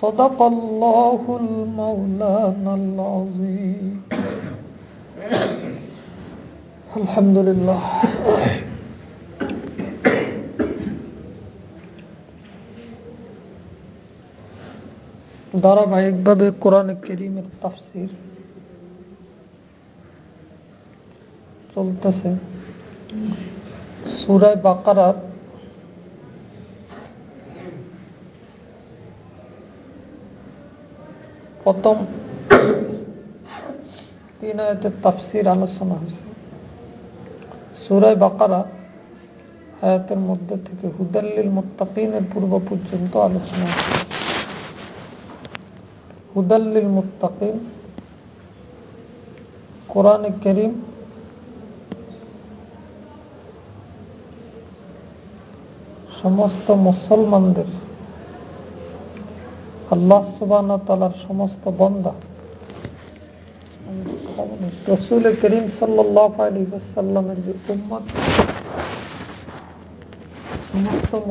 صدق الله المولانا العظيم الحمد لله ধারাবাহিকভাবে কোরআন কেরিমের তাফসির চলতেছে সুরায় বাকারাত প্রথম তিন আয়াতের তাফসির আলোচনা হয়েছে। সুরায় বাকারা আয়াতের মধ্যে থেকে হুদাল্লিল মুত্তাকিনের পূর্ব পর্যন্ত আলোচনা হুদাল্লিল মুত্তাকিন কোরআন করিম সমস্ত মুসলমানদের আল্লাহ সুবান সমস্ত বন্দা।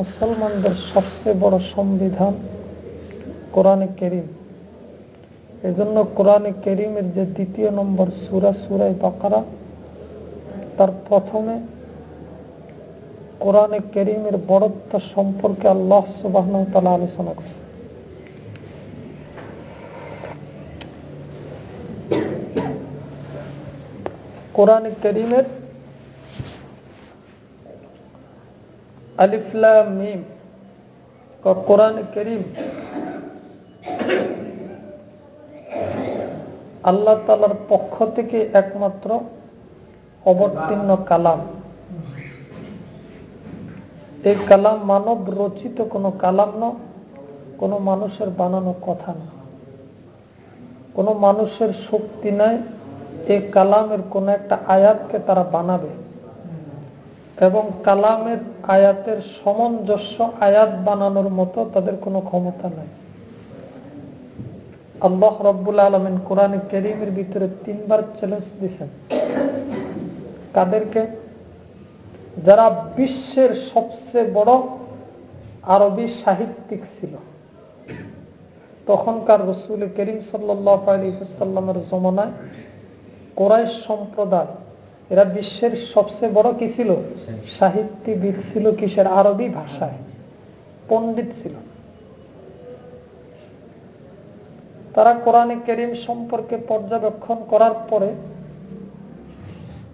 মুসলমানদের সবচেয়ে বড় সংবিধান কোরআনে করিম। এজন্য কোরআনে করিমের যে দ্বিতীয় নম্বর সুরা সুরাই বাকারা, তার প্রথমে কোরআনে করিমের বড়ত্ব সম্পর্কে আল্লাহ সুবাহ আলোচনা করছে। কোরআন করিমের আলিফলা মিম কোরআন করিম আল্লাহ তালার পক্ষ থেকে একমাত্র অবতীর্ণ কালাম। এই কালাম মানব রচিত কোনো কালাম না কোনো মানুষের বানানো কথা না কোনো মানুষের শক্তি নাই এই কালামের কোন একটা আয়াতকে তারা বানাবে। এবং কালামের আয়াতের সামঞ্জস্য আয়াত বানানোর মতো তাদের কোনো ক্ষমতা নাই। আল্লাহ রব্বুল আলমিন কোরআন করিমের ভিতরে তিনবার চ্যালেঞ্জ দিয়েছেন। কাদেরকে? যারা বিশ্বের সবচেয়ে বড় আরবি সাহিত্যিক ছিল। তখনকার রসুল করিম সাল্লাহ আলী সাল্লামের জমানায় কোরআশ সম্প্রদায়, এরা বিশ্বের সবচেয়ে বড় কি ছিল? সাহিত্যবিদ ছিল কিসের? আরবি ভাষায়। পণ্ডিত ছিল। তারা কোরআনে করিম সম্পর্কে পর্যবেক্ষণ করার পরে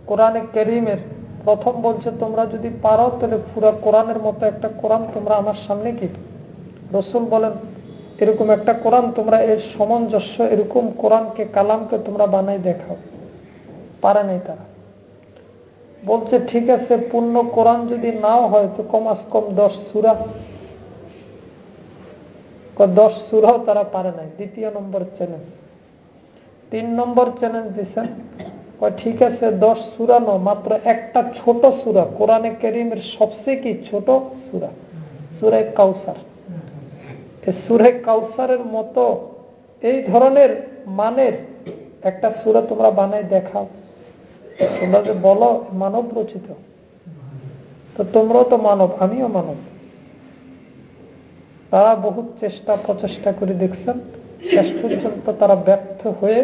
কোরআনে করিমের প্রথম বলছে, তোমরা যদি পারো, তাহলে পুরো কোরআনের মতো একটা কোরআন তোমরা আমার সামনে কি? রসুল বলেন, এরকম একটা কোরআন তোমরা এর সামঞ্জস্য, এরকম কোরআনকে, কালামকে তোমরা বানাই দেখাও। পারে নাই তারা। বলছে, ঠিক আছে, পূর্ণ কোরআন যদি নাও হয় তো কমাস কম দশ সুরা। দশ সুরাও তারা পারে নাই। দ্বিতীয় নম্বর চ্যালেঞ্জ তিন নম্বর চ্যালেঞ্জ দিচ্ছেন ঠিক আছে, দশ সুরা ন মাত্র একটা ছোট সুরা, কোরআনে করিমের সবচেয়ে কি ছোট সুরা? সুরে কাউসার। সুরে কাউসারের মতো এই ধরনের মানের একটা সুরা তোমরা বানাই দেখাও। তোমরা যে বলো, মানব রচিত। তো তোমরাও তো মানব, আমিও মানব। তারা বহুত চেষ্টা, প্রচেষ্টা করে দেখছেন। শেষ পর্যন্ত তারা ব্যর্থ হয়ে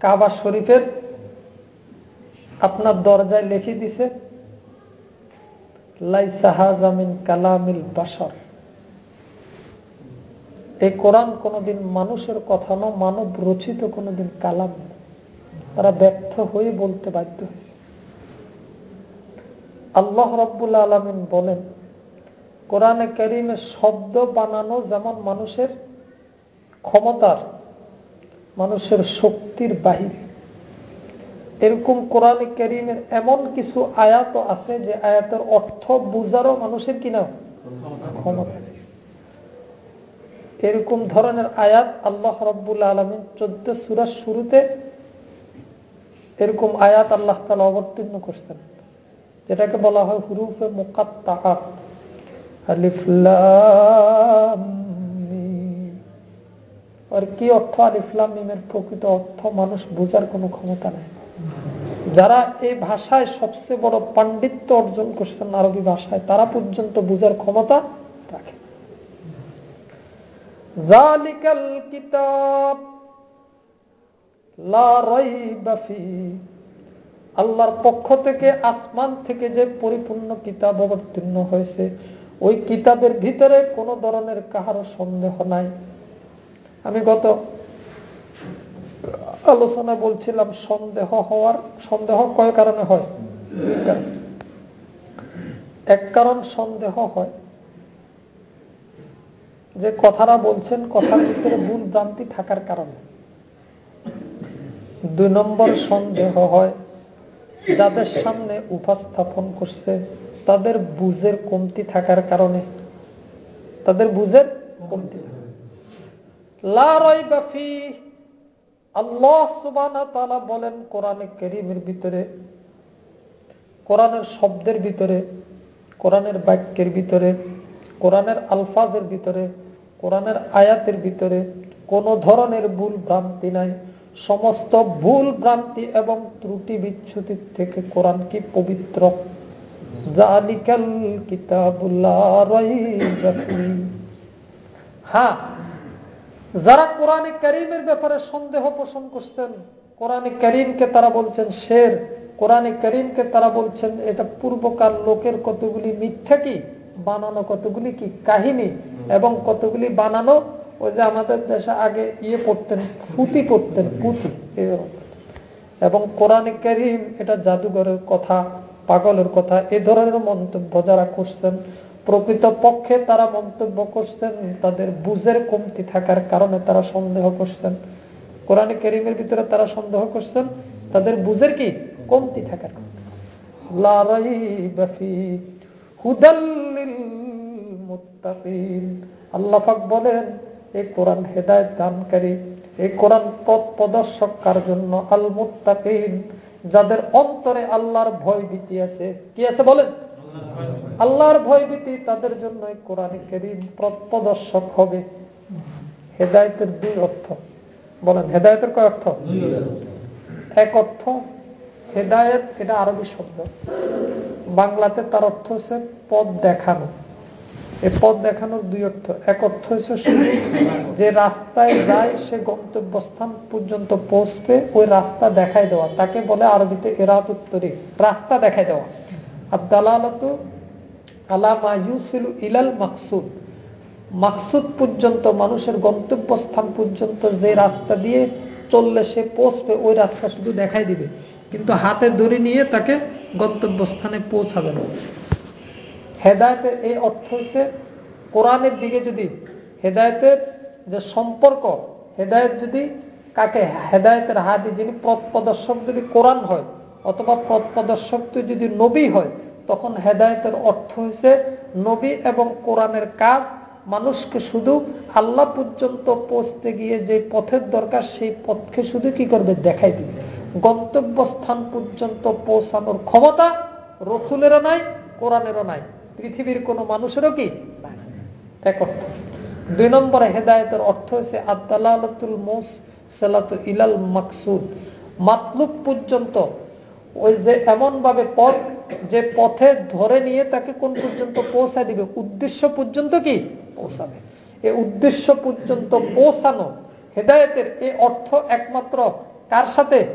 কাবা শরীফের আপনার দরজায় লিখে দিছে লাইসাহাজামিন কালামিল বাসর এই কোরআন কোনোদিন মানুষের কথা ন মানব রচিত কোনোদিন কালাম তারা ব্যর্থ হয়ে বলতে বাধ্য হয়েছে। আল্লাহ রব্বুল্লা আলমিন বলেন, কোরআনে করিমে শব্দ বানানো যেমন মানুষের ক্ষমতার, মানুষের শক্তির বাহিরে। এরকম কোরআনে করিমের এমন কিছু আয়াত আছে যে আয়াতের অর্থ বুঝারও মানুষের কিনা ক্ষমতা। এরকম ধরনের আয়াত আল্লাহ রব্বুল আলমিন চোদ্দ সুরার শুরুতে এরকম আয়াত আল্লাহ তালা অবতীর্ণ করছেন, যেটাকে বলা হয় হুরুফে আর কি অর্থ প্রকৃত অর্থ? মানুষ বোঝার কোনো ক্ষমতা নেই। যারা এই ভাষায় সবচেয়ে বড় পাণ্ডিত্য অর্জন করছেন আরবি ভাষায়, তারা পর্যন্ত বুঝার ক্ষমতা রাখে। কিতাব আল্লাহর পক্ষ থেকে আসমান থেকে যে পরিপূর্ণ কিতাব অবতীর্ণ হয়েছে, ওই কিতাবের ভিতরে কোন ধরনের কাহারও সন্দেহ নাই। আমি গত আলোচনা বলছিলাম, সন্দেহ হওয়ার, সন্দেহ কয় কারণে হয়? এক কারণ সন্দেহ হয়, যে কথারা বলছেন, কথার ভিতরে ভুল ভ্রান্তি থাকার কারণে। দুই নম্বর সন্দেহ হয়, যাদের সামনে উপস্থাপন করছে, তাদের বুঝের কমতি থাকার কারণে। তাদের বুঝের কমতি লাফি আল্লাহ সুবান বলেন কোরআনে কেরিমের ভিতরে, কোরআনের শব্দের ভিতরে, কোরআনের বাক্যের ভিতরে, কোরআনের আলফাজের ভিতরে, কোরআনের আয়াতের ভিতরে কোন ধরনের ভুল ভ্রান্তি নাই। সমস্ত ভুল ভ্রান্তি এবং ত্রুটি বিচ্ছুতির থেকে কোরআন কি পবিত্র? হ্যাঁ যারা কোরআনে করিমের ব্যাপারে সন্দেহ পোষণ করছেন কোরআনে করিমকে তারা বলছেন শের কোরআনে করিমকে তারা বলছেন এটা পূর্বকার লোকের কতগুলি মিথ্যা কি বানানো কতগুলি কি কাহিনী এবং কতগুলি বানানো ওই যে আমাদের দেশে আগে ইয়ে পড়তেন, পুঁতি পড়তেন, পুঁতি এবং কোরআনে করিম এটা জাদুঘরের কথা, পাগলের কথা, এ ধরনের মন্তব্য যারা করছেন প্রকৃত পক্ষে তারা মন্তব্য করছেন, তাদের বুঝের কমতি থাকার কারণে তারা সন্দেহ করছেন। কোরআনে করিমের ভিতরে তারা সন্দেহ করছেন, তাদের বুঝের কি? কমতি থাকার আল্লাহাক বলেন এই কোরআন হেদায়ত দানকারী, এই কোরআন পথ প্রদর্শক কার জন্য আল মুত্তাকিন যাদের অন্তরে আল্লাহর ভয় ভীতি আছে, কি আছে বলেন? আল্লাহর ভয় ভীতি তাদের জন্য কোরআন করিম প্রদর্শক হবে। হেদায়তের দুই অর্থ। বলেন, হেদায়তের কয় অর্থ? এক অর্থ, হেদায়ত, এটা আরবি শব্দ। বাংলাতে তার অর্থ হচ্ছে পথ দেখানো। এই পথ দেখানোর দুই অর্থ। এক অর্থ হচ্ছে যে রাস্তায় যায়, সে গন্তব্যস্থান পর্যন্ত পৌঁছবে, ওই রাস্তা দেখাই দেওয়া। তাকে বলে আরবিতে এরাত উত্তরে রাস্তা দেখাই দেওয়া। আর দালালত ইলাল মাকসুদ। মাকসুদ পর্যন্ত, মানুষের গন্তব্যস্থান পর্যন্ত যে রাস্তা দিয়ে চললে সে পৌঁছবে, ওই রাস্তা শুধু দেখাই দিবে। কিন্তু হাতে দড়ি নিয়ে তাকে গন্তব্যস্থানে পৌঁছাবে না। হেদায়তের এই অর্থ হচ্ছে, কোরআনের দিকে যদি হেদায়তের যে সম্পর্ক, হেদায়ত যদি কাকে, হেদায়তের হাতে যিনি পথ প্রদর্শক যদি কোরআন হয়, অথবা পথ প্রদর্শক যদি নবী হয়, তখন হেদায়তের অর্থ হয়েছে নবী এবং কোরআনের কাজ, মানুষকে শুধু আল্লাহ পর্যন্ত পৌঁছতে গিয়ে যে পথের দরকার, সেই পথকে শুধু কি করবে? দেখাই দিবে। গন্তব্যস্থান পর্যন্ত পৌঁছানোর ক্ষমতা রসুলেরও নাই, কোরআনেরও নাই। পৃথিবীর কোন মানুষেরও কি? এক অর্থ। দুই নম্বরে হেদায়তের অর্থ হচ্ছে আদালাতুল মোস সালাত ইলাল পর্যন্ত ওই যে এমন ভাবে পথ, যে পথে ধরে নিয়ে তাকে কোন পর্যন্ত পৌঁছা দিবে? উদ্দেশ্য পর্যন্ত কি? পৌঁছাবে। এই উদ্দেশ্য পর্যন্ত পৌঁছানো হেদায়তের এই অর্থ একমাত্র কার সাথে?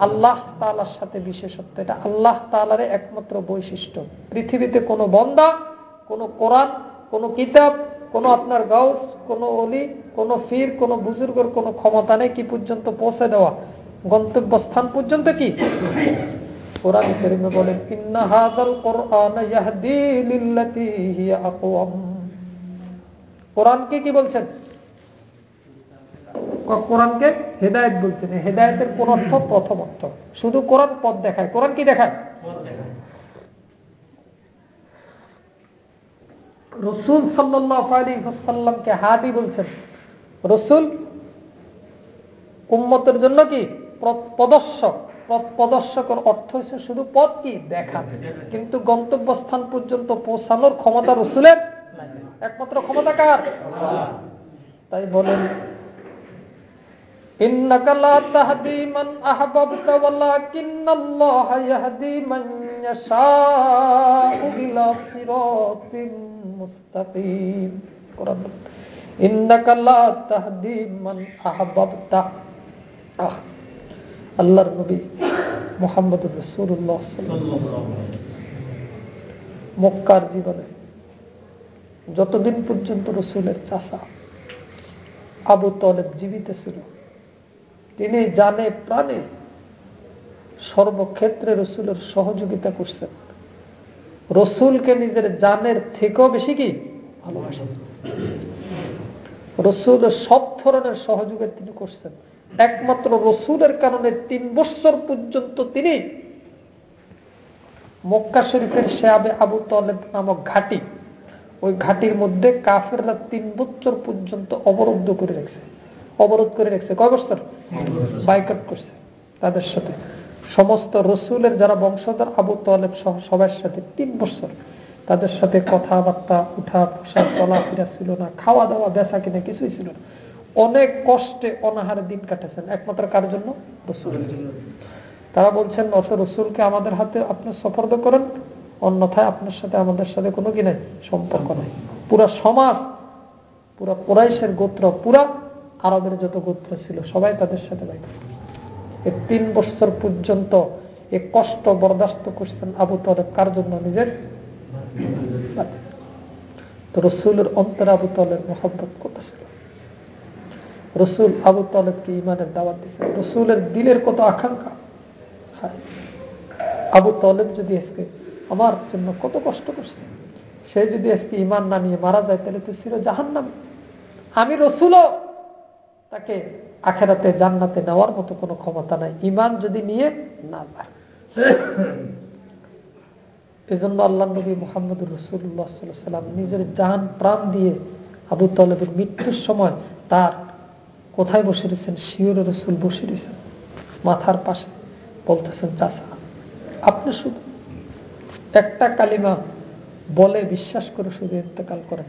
আল্লাহ তালার সাথে বিশেষত্ব। এটা আল্লাহ তালার একমাত্র বৈশিষ্ট্য। পৃথিবীতে কোনো বন্দা, কোন কোরআন, কোন কিতাব, কোন আপনার গাউস, কোন অলি, কোন ফির, কোন বুজুর্গর কোন ক্ষমতা নেই কি পর্যন্ত পৌঁছে দেওয়া? গন্তব্য স্থান পর্যন্ত কি? কোরআন করিমে বলেন কোরআনকে কি বলছেন? কোরআনকে হেদায়ত বলছেন। হেদায়তের কোন অর্থ প্রথম অর্থ শুধু কোরআন পথ দেখায়। কোরআন কি দেখায়? রসুল সাল্লামকে হাদি বলছেন। রসুল উম্মতের জন্য কি? প্রদর্শক। প্রদর্শকের অর্থ হচ্ছে শুধু পথ কি? দেখা। কিন্তু গন্তব্যস্থান পর্যন্ত পৌঁছানোর ক্ষমতা রসুলের? একমাত্র ক্ষমতা কার? তাই বলেন ইন্নাকাল্লা তাহদি মান আহবাবতা আল্লাহর নবী মোহাম্মদ রসুল্লাহ মক্কার জীবনে যতদিন পর্যন্ত রসুলের চাষা আবু তলেব জীবিত ছিল তিনি জানে প্রাণে সর্বক্ষেত্রে রসুলের সহযোগিতা করছেন। রসুলকে নিজের জানের থেকেও বেশি কি? ভালোবাসছেন রসুলের সব ধরনের সহযোগিতা তিনি করছেন। একমাত্র রসুলের কারণে তিন বছর পর্যন্ত তিনি মক্কা শরীফের শেয়াবে আবু তলেব নামক ঘাটি, ওই ঘাটির মধ্যে কাফেররা তিন বছর পর্যন্ত অবরুদ্ধ করে রেখেছে। অবরোধ করে রেখেছে। কয় বছর? বাইকট করছে তাদের সাথে। সমস্ত রসুলের যারা বংশধর, আবু তলেব সহ সবার সাথে তিন বছর তাদের সাথে কথাবার্তা উঠা বসা চলাফেরা ছিল না খাওয়া দাওয়া বেচা কিনা কিছুই ছিল না। অনেক কষ্টে অনাহারে দিন কাটেছেন, একমাত্র কার জন্য? রসুল তারা বলছেন, অত রসুলকে আমাদের হাতে আপনি সফর্দ করেন, অন্যথায় আপনার সাথে আমাদের সাথে কোনো কি নাই, সম্পর্ক নাই। পুরা সমাজ, পুরা কোরাইশের গোত্র, পুরা আরবের যত গোত্র ছিল, সবাই তাদের সাথে এই তিন বছর পর্যন্ত এ কষ্ট বরদাস্ত করছেন আবু তলেব। কার জন্য? নিজের? তো রসুলের অন্তর আবু তলের মোহাম্মত কত ছিল? রসুল আবু তালেবকে ইমানের দাওয়াত দিচ্ছে রসুলের দিলের কত আকাঙ্ক্ষা? আবু তালেব যদি আজকে আমার জন্য কত কষ্ট করছে, সে যদি আজকে ইমান না নিয়ে মারা যায়, তাহলে তো ছিল জাহান নামে আমি রসুলও তাকে আখেরাতে জান্নাতে নেওয়ার মতো কোনো ক্ষমতা নাই। ইমান যদি নিয়ে না যায়। এই জন্য আল্লাহ নবী মোহাম্মদ রসুল্লাহ সাল্লাম নিজের জাহান প্রাণ দিয়ে আবু তলেবের মৃত্যুর সময় তার কোথায় বসে রয়েছেন? শিওর রসুল বসে রয়েছেন মাথার পাশে। বলতেছেন চাষা আপনি শুধু একটা কালিমা বলে বিশ্বাস করে শুধু ইন্তেকাল করেন।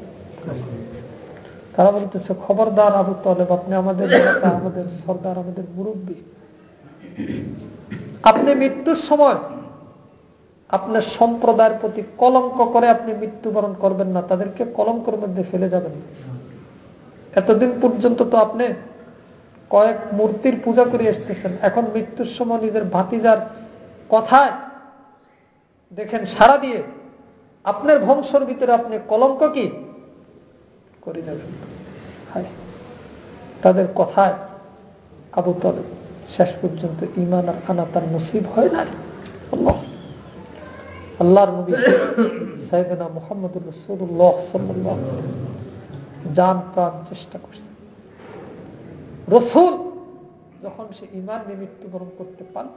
তারা বলতেছে, খবরদার আবু তলেব, আপনি আমাদের আমাদের সর্দার, আমাদের মুরব্বী। আপনি মৃত্যুর সময় আপনার সম্প্রদায়ের প্রতি কলঙ্ক করে আপনি মৃত্যুবরণ করবেন না, তাদেরকে কলঙ্কের মধ্যে ফেলে যাবেন। এতদিন পর্যন্ত তো আপনি কয়েক মূর্তির পূজা করে এসতেছেন এখন মৃত্যুর সময় নিজের ভাতিজার কথায় দেখেন সারা দিয়ে, আপনার বংশর ভিতরে আপনি কলঙ্ক কি? করে যাবেন। তাদের কথায় আবু তলে শেষ পর্যন্ত ইমান আর আনা তার নসিব হয় না আল্লাহর সাইদিনা মোহাম্মদ রসুল্লাহ সাল্লাহ যান প্রাণ চেষ্টা করছে রসুল যখন সে ইমান নিয়ে মৃত্যুবরণ করতে পার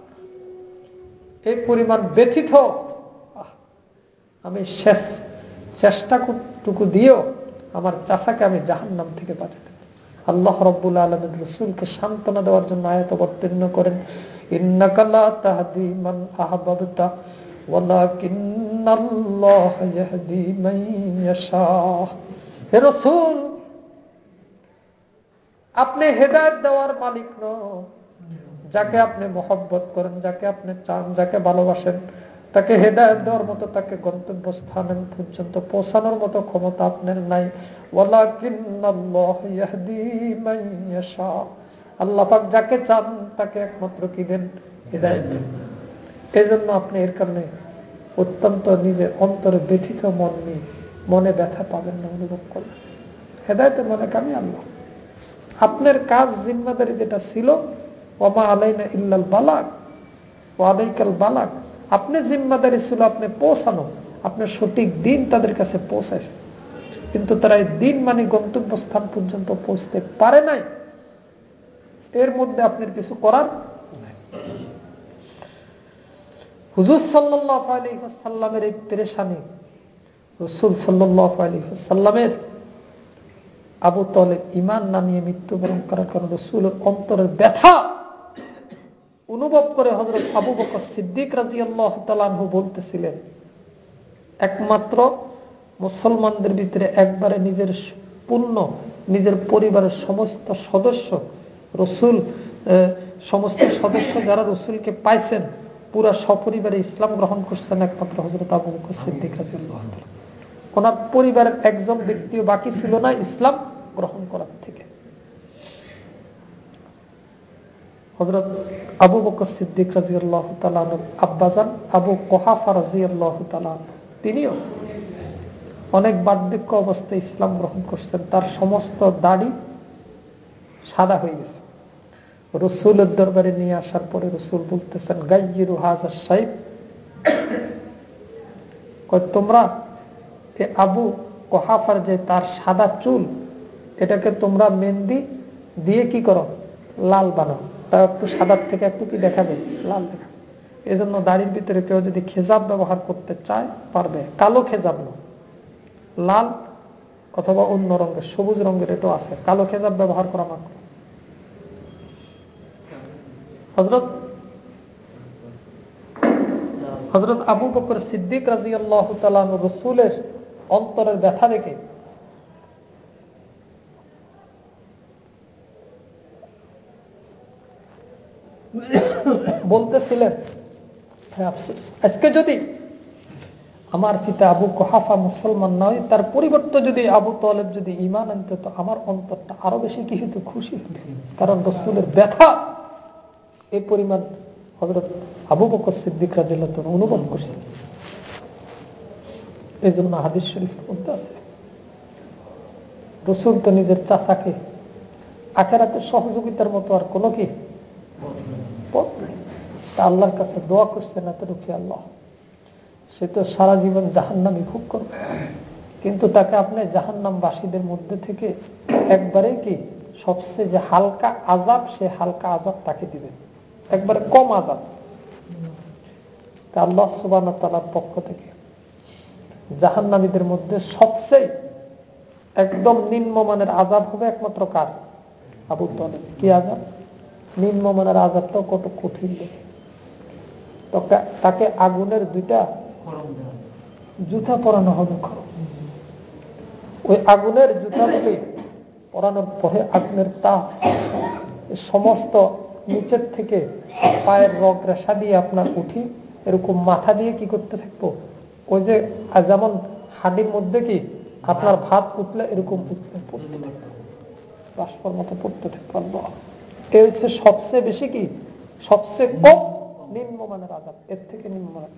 এই পরিমাণ ব্যথিত আমি শেষ চেষ্টাটুকু দিয়েও আমার চাষাকে আমি জাহান নাম থেকে বাঁচাতে আল্লাহ রব্বুল আলমের রসুলকে সান্ত্বনা দেওয়ার জন্য আয়ত অবতীর্ণ করেন আপনি হেদায়ত দেওয়ার মালিক ন যাকে আপনি মহব্বত করেন, যাকে আপনি চান, যাকে ভালোবাসেন। তাকে হেদায়ত দেওয়ার মতো, তাকে গন্তব্য স্থান পর্যন্ত পৌঁছানোর মতো ক্ষমতা আপনার নাই। আল্লাপাক যাকে চান তাকে একমাত্র কি দেন? হৃদায়ত দেন। এই জন্য আপনি এর কারণে অত্যন্ত নিজের অন্তরে ব্যথিত মন নিয়ে মনে ব্যথা পাবেন না অনুভব করবেন হেদায়তের মনে কামি আল্লাহ। আপনার কাজ জিম্মাদারি যেটা ছিল ওমা আলাইনা ইল্লাল বালাক ও আলাইকাল বালাক আপনি জিম্মাদারি ছিল, আপনি পৌঁছানো। আপনার সঠিক দিন তাদের কাছে পৌঁছাইছে কিন্তু তারা এই দিন মানে গন্তব্য স্থান পর্যন্ত পৌঁছতে পারে নাই। এর মধ্যে আপনার কিছু করার হুজুর সাল্লামের এই পেরেশানি, রসুল সাল্লামের আবু তলে ইমান না নিয়ে মৃত্যুবরণ করার কারণ রসুলের অন্তরের ব্যথা অনুভব করে হজরত আবু বকর সিদ্দিক রাজি আল্লাহ তালু বলতেছিলেন, একমাত্র মুসলমানদের ভিতরে একবারে নিজের পূর্ণ নিজের পরিবারের সমস্ত সদস্য, রসুল সমস্ত সদস্য যারা রসুলকে পাইছেন, পুরা সপরিবারে ইসলাম গ্রহণ করছেন একমাত্র হজরত আবু বকর সিদ্দিক রাজি আল্লাহ ওনার পরিবারের একজন ব্যক্তিও বাকি ছিল না ইসলাম গ্রহণ করার থেকে। হজরত আবু বকর সিদ্দিক রাজি আল্লাহ আব্বাজান আবু কোহাফা রাজি আল্লাহ তিনিও অনেক বার্ধক্য অবস্থায় ইসলাম গ্রহণ করছেন। তার সমস্ত দাড়ি সাদা হয়ে গেছে। রসুলের দরবারে নিয়ে আসার পরে রসুল বলতেছেন গাইজিরু হাজার সাহেব তোমরা আবু কোহাফার যে তার সাদা চুল, এটাকে তোমরা মেহেন্দি দিয়ে কি করো? লাল বানাও। তা একটু সাদার থেকে একটু কি দেখাবে? লাল দেখা এই জন্য দাড়ির ভিতরে কেউ যদি খেজাব ব্যবহার করতে চায়, পারবে। কালো খেজাব না। লাল অথবা অন্য রঙের, সবুজ রঙের এটাও আছে। কালো খেজাব ব্যবহার করা মাত্র। হজরত হজরত আবু বকর সিদ্দিক রাজি আল্লাহ রসুলের অন্তরের ব্যথা দেখে বলতেছিলেন আজকে যদি আমার পিতা আবু কহাফা মুসলমান নয়, তার পরিবর্তে যদি আবু তলেব যদি ইমান আনত, তো আমার অন্তরটা আরও বেশি কি হতো খুশি হতো। কারণ রসুলের ব্যথা এই পরিমাণ হজরত আবু বকর সিদ্দিক রাজিল্লা অনুভব করছে। এই জন্য হাদিস শরীফের মধ্যে আছে, রসুল তো নিজের চাচাকে আখেরাতে সহযোগিতার মতো আর কোনো কি তা আল্লাহর কাছে দোয়া করছে না, তো রুখি আল্লাহ। সে তো সারা জীবন জাহান্নামি ভোগ করবে। কিন্তু তাকে আপনি জাহান্নামবাসীদের মধ্যে থেকে একবারে কি সবচেয়ে যে হালকা আজাব সে হালকা আজাব তাকে দিবেন একবারে কম আজাব আল্লাহ সুবান তালার পক্ষ থেকে জাহান্নামীদের মধ্যে সবচেয়ে একদম নিম্নমানের আজাব হবে একমাত্র কার? আবু তলে কি আজাব নিম্নমানের আজাবটাও কত কঠিন দেখে। তাকে আগুনের দুইটা জুতা পরানো হবে ওই আগুনের জুতাগুলি পরানোর পরে আগুনের তা সমস্ত নিচের থেকে পায়ের রগ রেশা দিয়ে আপনার উঠি এরকম মাথা দিয়ে কি করতে থাকব? ওই যে যেমন হাডির মধ্যে কি আপনার ভাত উঠলে এরকম উঠলে পড়তে থাকব। বাষ্পর মতো পড়তে থাকব এ হচ্ছে সবচেয়ে বেশি কি? সবচেয়ে কম নিম্নমানের আজাব, এর থেকে নিম্নমান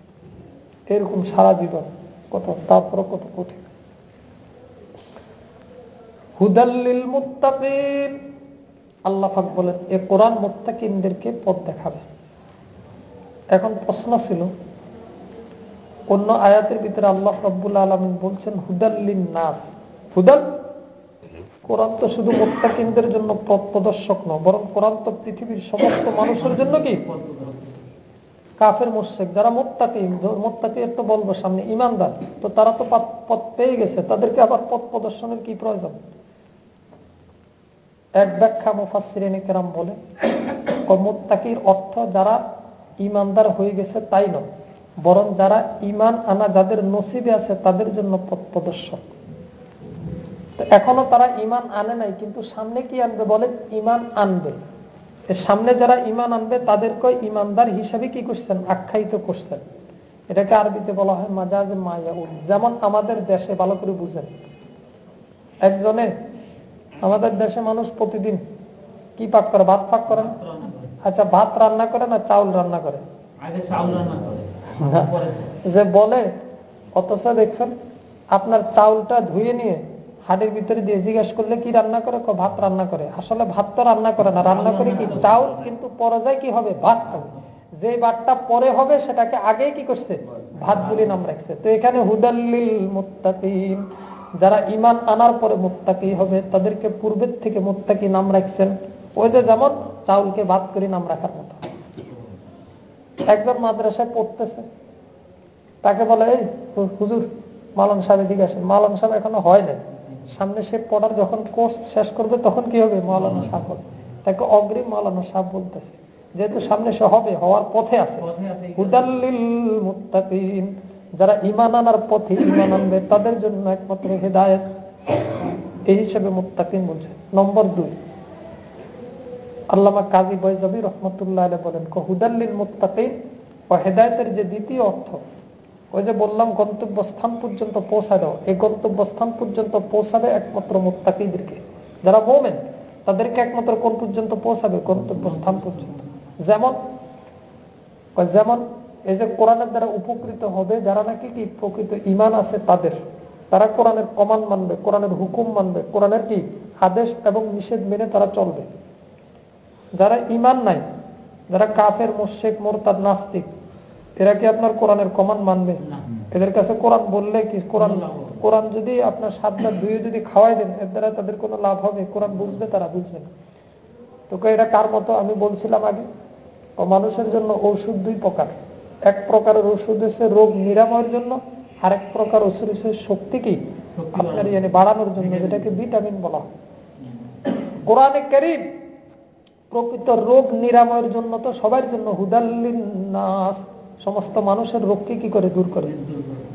এরকম সারা জীবন কত তারপরে কত কঠিন। হুদাল্লিল বলেন, এ কোরআন পথ দেখাবে। এখন প্রশ্ন ছিল, অন্য আয়াতের ভিতরে আল্লাহ রব্বুল আলমিন বলছেন হুদাল্লিন নাস। হুদাল? কোরআন তো শুধু জন্য পথ প্রদর্শক নয়, বরং কোরআন তো পৃথিবীর সমস্ত মানুষের জন্য কি? কাফের মোর্শেক যারা মোত্তাকি মোত্তাকি তো বলব সামনে ইমানদার তো তারা তো পথ পেয়ে গেছে, তাদেরকে আবার পথ প্রদর্শনের কি প্রয়োজন? এক ব্যাখ্যা মুফাসিরেন কেরাম বলে মোত্তাকির অর্থ যারা ইমানদার হয়ে গেছে তাই নয়, বরং যারা ইমান আনা যাদের নসিবে আছে তাদের জন্য পথ প্রদর্শক। এখনও তারা ইমান আনে নাই, কিন্তু সামনে কি আনবে বলে ইমান আনবে। সামনে যারা ইমান আনবে তাদেরকে ইমানদার হিসাবে কি করছেন? আখ্যায়িত করছেন। এটাকে আরবিতে বলা হয় মাজাজ মায়া যেমন আমাদের দেশে ভালো করে বুঝেন। একজনে আমাদের দেশে মানুষ প্রতিদিন কি পাক করে? ভাত পাক করে আচ্ছা ভাত রান্না করে না চাউল রান্না করে? যে বলে অথচ দেখবেন আপনার চাউলটা ধুয়ে নিয়ে হাড়ের ভিতরে দিয়ে জিজ্ঞেস করলে, কি রান্না করে? ভাত রান্না করে। আসলে ভাত তো রান্না করে না। রান্না করে কি? চাউল কিন্তু পরে যায় কি হবে? ভাত হবে যে ভাতটা পরে হবে, সেটাকে আগেই কি করছে? ভাত বলে নাম রাখছে। তো এখানে হুদাল্লিল মুত্তাকিন, যারা ইমান আনার পরে মুত্তাকি হবে, তাদেরকে পূর্বের থেকে মুত্তাকি নাম রাখছেন। ওই যে যেমন চাউলকে ভাত করে নাম রাখার মতো। একজন মাদ্রাসায় পড়তেছে। তাকে বলে, এই হুজুর, মালন সাহেব এদিকে আসেন। মালন সাহেব এখনও হয় নাই। সামনে সে পড়ার যখন কোর্স শেষ করবে তখন কি হবে? মাওলানা সাহেব হবে তাকে অগ্রিম মাওলানা সাহেব বলতেছে। যেহেতু সামনে সে হবে হওয়ার পথে আছে। যারা ইমান আনার পথে ইমান আনবে তাদের জন্য একমাত্র হেদায়ত। এই হিসেবে মুত্তাকিন বলছে। নম্বর দুই। আল্লামা কাজী বৈজাবি রহমতুল্লাহ বলেন হুদাল্লিল মুত্তাকিন ও হেদায়তের যে দ্বিতীয় অর্থ ওই যে বললাম, গন্তব্যস্থান পর্যন্ত পৌঁছা দাও এই গন্তব্যস্থান পর্যন্ত পৌঁছাবে একমাত্র মোত্তাকিদেরকে। যারা মোমেন, তাদেরকে একমাত্র কোন পর্যন্ত পৌঁছাবে? গন্তব্যস্থান পর্যন্ত। যেমন যেমন, এই যে কোরআনের দ্বারা উপকৃত হবে, যারা নাকি কি প্রকৃত ইমান আছে তাদের, তারা কোরআনের কমান মানবে, কোরআনের হুকুম মানবে, কোরআনের কি? আদেশ এবং নিষেধ মেনে তারা চলবে। যারা ইমান নাই, যারা কাফের মোশেক মোরতাদ, নাস্তিক এরা কি আপনার কোরআনের কমান মানবে? এদের কাছে কোরআন বললে কি কোরআন কোরআন যদি আপনার সাতটা দুয়ে যদি খাওয়াই দেন এর দ্বারা তাদের কোনো লাভ হবে? কোরআন বুঝবে তারা? বুঝবে না। তোকে এটা কার মতো? আমি বলছিলাম আগে ও মানুষের জন্য ঔষধ দুই প্রকার। এক প্রকারের ওষুধ হচ্ছে রোগ নিরাময়ের জন্য আরেক প্রকার ওষুধ হচ্ছে শক্তি কি? আপনার ইয়ানি বাড়ানোর জন্য যেটাকে ভিটামিন বলা হয়। কোরআনে করিম প্রকৃত রোগ নিরাময়ের জন্য তো সবার জন্য হুদাল্লিন নাস সমস্ত মানুষের রোগকে কি করে দূর করে?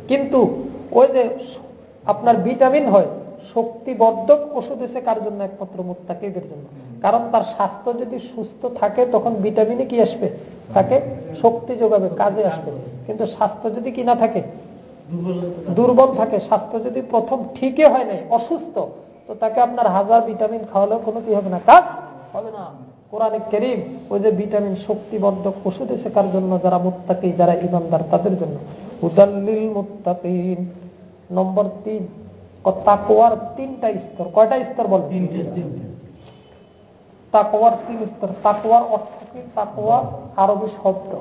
কিন্তু ওই যে আপনার ভিটামিন হয়, শক্তিবর্ধক ওষুধ এসে কার জন্য একমাত্র মুত্তাকিদের জন্য? কারণ তার স্বাস্থ্য যদি সুস্থ থাকে, তখন ভিটামিনে কি আসবে? তাকে শক্তি যোগাবে, কাজে আসবে। কিন্তু স্বাস্থ্য যদি কি না থাকে, দুর্বল থাকে, স্বাস্থ্য যদি প্রথম ঠিকই হয় নাই, অসুস্থ, তো তাকে আপনার হাজার ভিটামিন খাওয়ালেও কোনো কি হবে না? কাজ হবে না। কোরআনে করিম ওই যে ভিটামিন শক্তিবর্ধক ওষুধ কার জন্য যারা মুত্তাকি যারা ইমানদার তাদের জন্য। হুদাল্লিল মুত্তাকিন। নম্বর তিন তাকোয়ার তিনটা স্তর। কয়টা স্তর বল তাকোয়ার তিন স্তর। তাকোয়ার অর্থ কি? তাকোয়া আরবি শব্দ।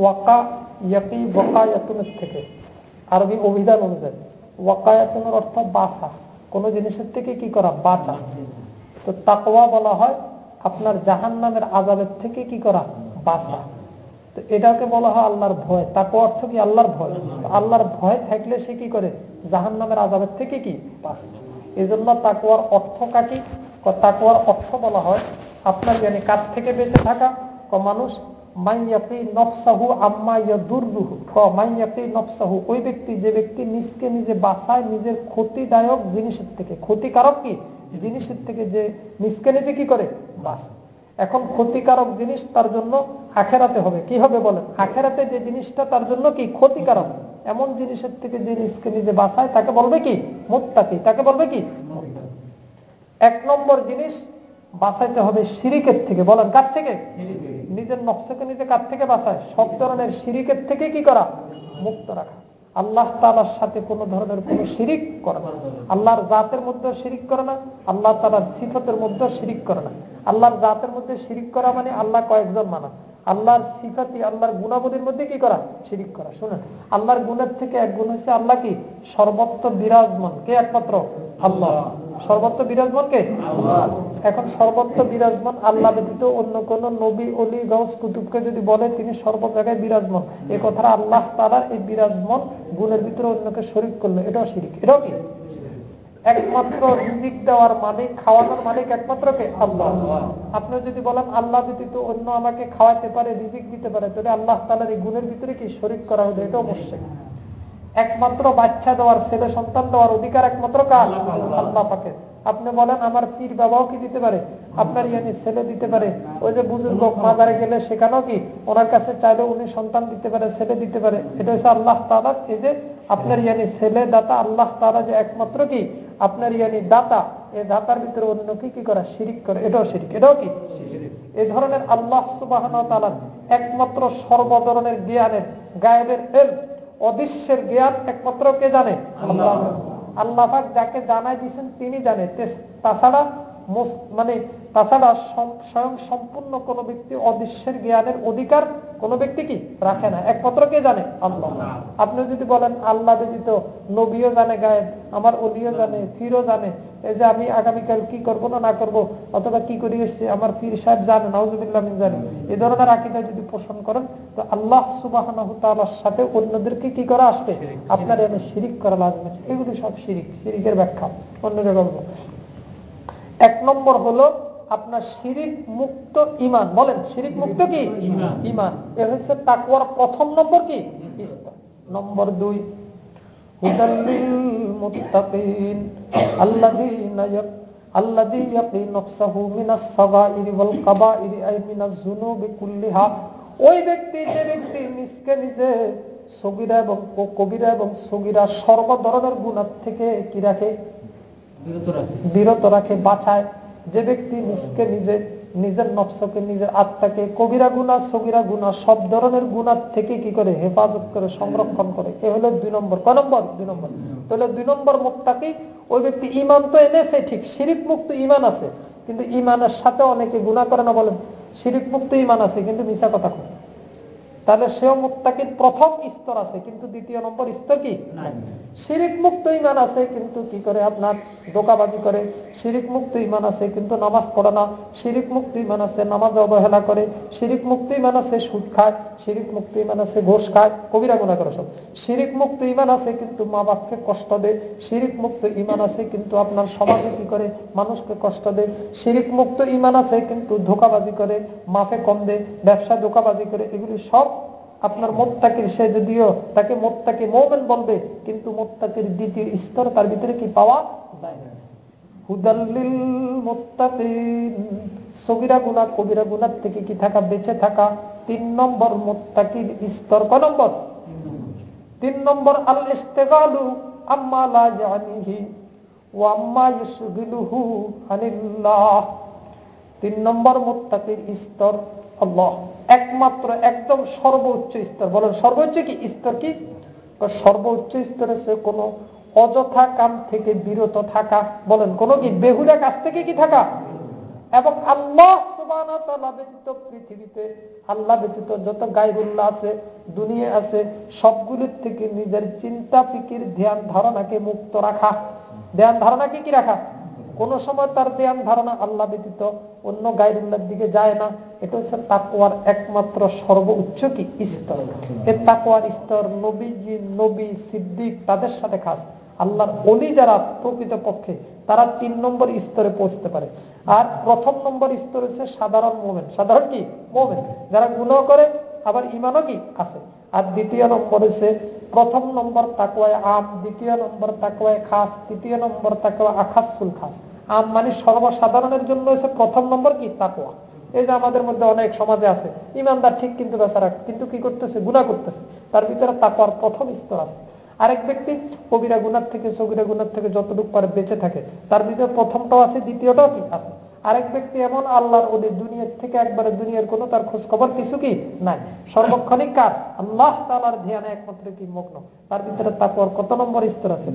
ওয়াকা ইয়াকি ওয়াকায়াতুনের থেকে। আরবি অভিধান অনুযায়ী। ওয়াকায়াতুনের অর্থ বাসা। কোন জিনিসের থেকে কি করা? বাঁচা। তো তাকোয়া বলা হয় আপনার জাহান নামের আজাবের থেকে কি করা? বাঁচা। তো এটাকে বলা হয় আল্লাহর ভয়। তাকে অর্থ কি? আল্লাহর ভয়। আল্লাহর ভয় থাকলে সে কি করে? জাহান নামের আজাবের থেকে কি? বাঁচে। এই জন্য তাকুয়ার অর্থ কাকি? তাকুয়ার অর্থ বলা হয় আপনার জানি কার থেকে বেঁচে থাকা? ক মানুষ ওই ব্যক্তি, যে ব্যক্তি নিজকে নিজে বাসায় নিজের ক্ষতিদায়ক জিনিসের থেকে। ক্ষতিকারক কি? জিনিসের থেকে যে নিজকে নিজে কি করে? বাস। এখন ক্ষতিকারক জিনিস তার জন্য আখেরাতে হবে। কি হবে বলেন? আখেরাতে যে জিনিসটা তার জন্য কি? ক্ষতিকারক। এমন জিনিসের থেকে যে নিজকে নিজে বাসায় তাকে বলবে কি? মুত্তাকি। তাকে বলবে কি? এক নম্বর জিনিস বাঁচাইতে হবে সিরিকের থেকে। বলেন কার থেকে? নিজের নকশাকে নিজে কার থেকে বাঁচায় সব ধরনের সিরিকের থেকে কি করা? মুক্ত রাখা। আল্লাহ তালার সাথে কোন ধরনের কোন শিরিক করে না। আল্লাহর জাতের মধ্যে শিরিক করে না, আল্লাহ তালার সিফতের মধ্যে শিরিক করে না। আল্লাহর জাতের মধ্যে শিরিক করা মানে আল্লাহ কয়েকজন মানা। আল্লাহর সিফাতি, আল্লাহর গুণাবলীর মধ্যে কি করা? শিরিক করা। শুনে আল্লাহর গুণের থেকে এক গুণ হচ্ছে আল্লাহ কি? সর্বত্র বিরাজমান। কে একমাত্র? আল্লাহ। সর্বত্র বিরাজমান কে? এখন সর্বত্র বিরাজমান আল্লাহ ব্যতীত অন্য কোন নবী, অলি কুতুবকে যদি বলে, তিনি জায়গায় বিরাজমান। এ কথাটা আল্লাহ তারা এই বিরাজমান গুণের ভিতরে অন্যকে শরিক করল। এটাও শিরিক। এটাও কি? একমাত্র রিজিক দেওয়ার মালিক, খাওয়ানোর মালিক একমাত্র কে? আল্লাহ। আপনি যদি বলেন, আল্লাহ ব্যতীত অন্য আমাকে খাওয়াতে পারে, রিজিক দিতে পারে, তাহলে আল্লাহ তালার এই গুণের ভিতরে কি শরিক করা হলো? এটা অবশ্যই একমাত্র বাচ্চা দেওয়ার ছেলে সন্তান দেওয়ার অধিকার একমাত্র কার? আল্লাহ পাকে। আপনি বলেন আমার পীর বাবাও কি দিতে পারে? আপনার ইয়ানি ছেলে দিতে পারে? ওই যে বুজুর্গ মাজারে গেলে সেখানেও কি ওনার কাছে চাইলে উনি সন্তান দিতে পারে ছেলে দিতে পারে? এটা হচ্ছে আল্লাহ তালা এই যে আপনার ইয়ানি ছেলে দাতা আল্লাহ তালা যে একমাত্র কি? আপনার ইয়ানি দাতা এই দাতার ভিতরে অন্য কি কি করা? শিরিক করে। এটাও শিরিক। এটাও কি? এই ধরনের আল্লাহ সুবাহ একমাত্র সর্ব ধরনের জ্ঞানের গায়েবের এল অদৃশ্যের জ্ঞান একমাত্র কে জানে? আল্লাহ। আল্লাহ। যাকে জানাই দিয়েছেন তিনি জানে। তাছাড়া মানে তাছাড়া স্বয়ং সম্পূর্ণ কোন ব্যক্তি অদৃশ্যের জ্ঞানের অধিকার কোন ব্যক্তি কি রাখে না। একমাত্র কে জানে? আল্লাহ। আপনি যদি বলেন, আল্লাহ ব্যতীত নবীও জানে গায়েব, আমার অলিও জানে ফিরও জানে, এই যে আমি আগামীকাল কি করব না না করব, অথবা কি করে এসছি, আমার পীর সাহেব জানে, নাউজুবিল্লাহ জানে এই ধরনের আকিদা যদি পোষণ করেন, তো আল্লাহ সুবাহ সাথে অন্যদেরকে কি করা আসবে? আপনার এনে শিরিক করা লাগবে এগুলি সব শিরিক, শিরিকের ব্যাখ্যা। অন্য জায়গায় এক নম্বর হলো আপনার শিরিক মুক্ত ইমান বলেন শিরিক মুক্ত কি? ইমান এ হচ্ছে তাকুয়ার প্রথম নম্বর কি? নম্বর দুই ওই ব্যক্তি যে ব্যক্তি নিজকে নিজে সগিরা এবং কবিরা এবং সগিরা সর্ব ধরনের গুণার থেকে কি রাখে? বিরত রাখে। বাঁচায়। যে ব্যক্তি নিজকে, নিজে, নিজের নফসকে, নিজের আত্মাকে, কবিরা গুণা, সগিরা গুণা, সব ধরনের গুণার থেকে কি করে? হেফাজত করে, সংরক্ষণ করে। এ হলো দুই নম্বর। ক নম্বর? দুই নম্বর। তাহলে দুই নম্বর মুক্তাকেই ওই ব্যক্তি ইমান তো এনেছে, ঠিক। শিরিক মুক্ত ইমান আছে। কিন্তু ইমানের সাথে অনেকে গুণা করে না বলেন। শিরিক মুক্ত ইমান আছে, কিন্তু মিশা কথা কয়। তাহলে সেও মুক্তাকির প্রথম স্তর আছে কিন্তু দ্বিতীয় নম্বর স্তর কি? শিরিক মুক্ত ইমান আছে কিন্তু কি করে আপনার? দোকাবাজি করে। শিরিক মুক্ত ইমান আছে কিন্তু নামাজ পড়ে না। শিরিক মুক্ত ইমান আছে নামাজ অবহেলা করে। শিরিক মুক্ত ইমান আছে সুদ খায়। শিরিক মুক্ত ইমান আছে ঘোষ খায়। কবিরা গুণা করে সব। শিরিক মুক্ত ইমান আছে কিন্তু মা বাপকে কষ্ট দেয়। শিরিক মুক্ত ইমান আছে কিন্তু আপনার সমাজে কি করে? মানুষকে কষ্ট দেয়। শিরিক মুক্ত ইমান আছে কিন্তু ধোকাবাজি করে। মাফে কম দেয়। ব্যবসা ধোকাবাজি করে। এগুলি সব আপনার মোত্তাকির, সে যদিও তাকে মোত্তাকি মৌমেন বলবে, কিন্তু মোত্তাকির দ্বিতীয় স্তর তার ভিতরে কি পাওয়া যায় না। গুনার থেকে কি থাকা, বেঁচে থাকা। তিন নম্বর মোত্তাকির স্তর ক নম্বর? তিন নম্বর, আল ইস্তেগালু আম্মা লা জানিহি ওয়া আম্মা আনিল্লাহ। তিন নম্বর মোত্তাকির স্তর আল্লাহ একমাত্র একদম সর্বোচ্চ স্তর। বলেন সর্বোচ্চ কি? স্তর কি? সর্বোচ্চ স্তরে সে কোনো অযথা কাম থেকে বিরত থাকা। বলেন কোন কি? বেহুরা কাছ থেকে কি থাকা? এবং আল্লাহ পৃথিবীতে, আল্লাহ ব্যতীত যত গাইরুল্লাহ আছে, দুনিয়া আছে, সবগুলির থেকে নিজের চিন্তা ফিকির ধ্যান ধারণাকে মুক্ত রাখা। ধ্যান ধারণাকে কি রাখা? কোন সময় তার ধ্যান ধারণা আল্লাহ ব্যতীত অন্য গাইরুল্লার দিকে যায় না। এটা হচ্ছে তাকুয়ার একমাত্র সর্বোচ্চ কি? স্তর। এ তাকুয়ার স্তর নবীজি, নবী, সিদ্দিক তাদের সাথে খাস। আল্লাহর অলি যারা প্রকৃত পক্ষে তারা তিন নম্বর স্তরে পৌঁছতে পারে। আর প্রথম নম্বর স্তর হচ্ছে সাধারণ মোমেন। সাধারণ কি? মোমেন। যারা গুণ করে, আবার ইমানও কি? আছে। আর দ্বিতীয় নম্বর হচ্ছে প্রথম নম্বর তাকুয়ায় আম, দ্বিতীয় নম্বর তাকুয়ায় খাস, তৃতীয় নম্বর তাকুয়া আখাসুল খাস। আম মানে সর্বসাধারণের জন্য হচ্ছে প্রথম নম্বর কি? তাকুয়া এই যে আমাদের মধ্যে অনেক সমাজে আছে, ইমানদার ঠিক কিন্তু বেচারা কিন্তু কি করতেছে? গুণা করতেছে। তার ভিতরে তাকুয়ার প্রথম স্তর আছে। আরেক ব্যক্তি, কবিরা গুনার থেকে সবিরা গুনার থেকে যতটুকু পারে বেঁচে থাকে, তার ভিতরে প্রথমটাও আছে, দ্বিতীয়টাও কি? আছে। আরেক ব্যক্তি এমন আল্লাহর ওদের দুনিয়ার থেকে একবারে দুনিয়ার কোনো তার খোঁজ খবর কিছু কি? নাই। সর্বক্ষণিক কার? আল্লাহ তালার ধ্যানে একমাত্র কি? মগ্ন। তার ভিতরে তারপর কত নম্বর স্তর আছে?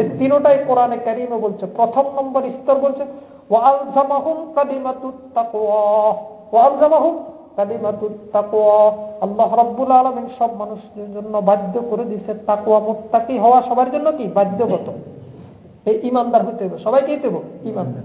এই তিনটাই কোরআনে কারিমে বলছে। প্রথম নম্বর স্তর বলছে ওয়ালজামাহুম কালিমাতুত তাকওয়া। ওয়ালজামাহুম আল্লাহ রব্বুল আলমিন সব মানুষের জন্য বাধ্য করে দিছে তাকুয়া মোত্তাকি হওয়া সবার জন্য কি? বাধ্যগত। এই ইমানদার হইতে হবে। সবাইকে ইমানদার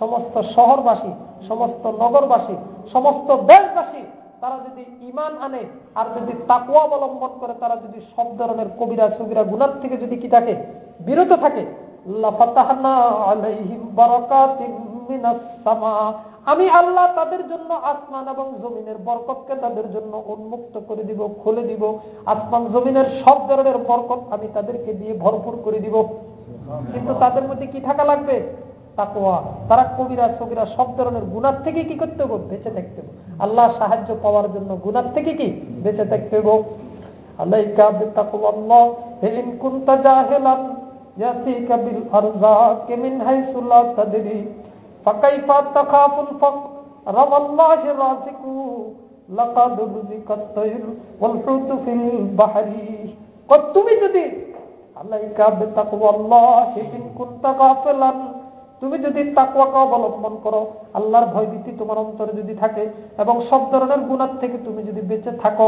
সমস্ত শহরবাসী, সমস্ত নগরবাসী, সমস্ত দেশবাসী, তারা যদি ইমান আনে আর যদি তাকুয়া অবলম্বন করে, তারা যদি সব ধরনের কবিরা সবিরা গুণার থেকে যদি কি থাকে? বিরত থাকে? আমি আল্লাহ তাদের জন্য আসমান এবং জমিনের বরকতকে তাদের জন্য উন্মুক্ত করে দিব, খুলে দিব। আসমান, জমিনের সব ধরনের বরকত আমি তাদেরকে দিয়ে ভরপুর করে দিব। কিন্তু তাদের মধ্যে কি থাকা লাগবে? তাকোয়া তারা কবিরা সবিরা সব ধরনের গুণার থেকে কি করতে হবে? বেঁচে থাকতে হবে। আল্লাহ সাহায্য পাওয়ার জন্য গুণার থেকে কি বেঁচে থাকতে হবে? তুমি যদি আল্লাহ তুমি যদি তাকুয়াকে অবলম্বন করো আল্লাহর ভয়ভীতি তোমার অন্তরে যদি থাকে এবং সব ধরনের গুণার থেকে তুমি যদি বেঁচে থাকো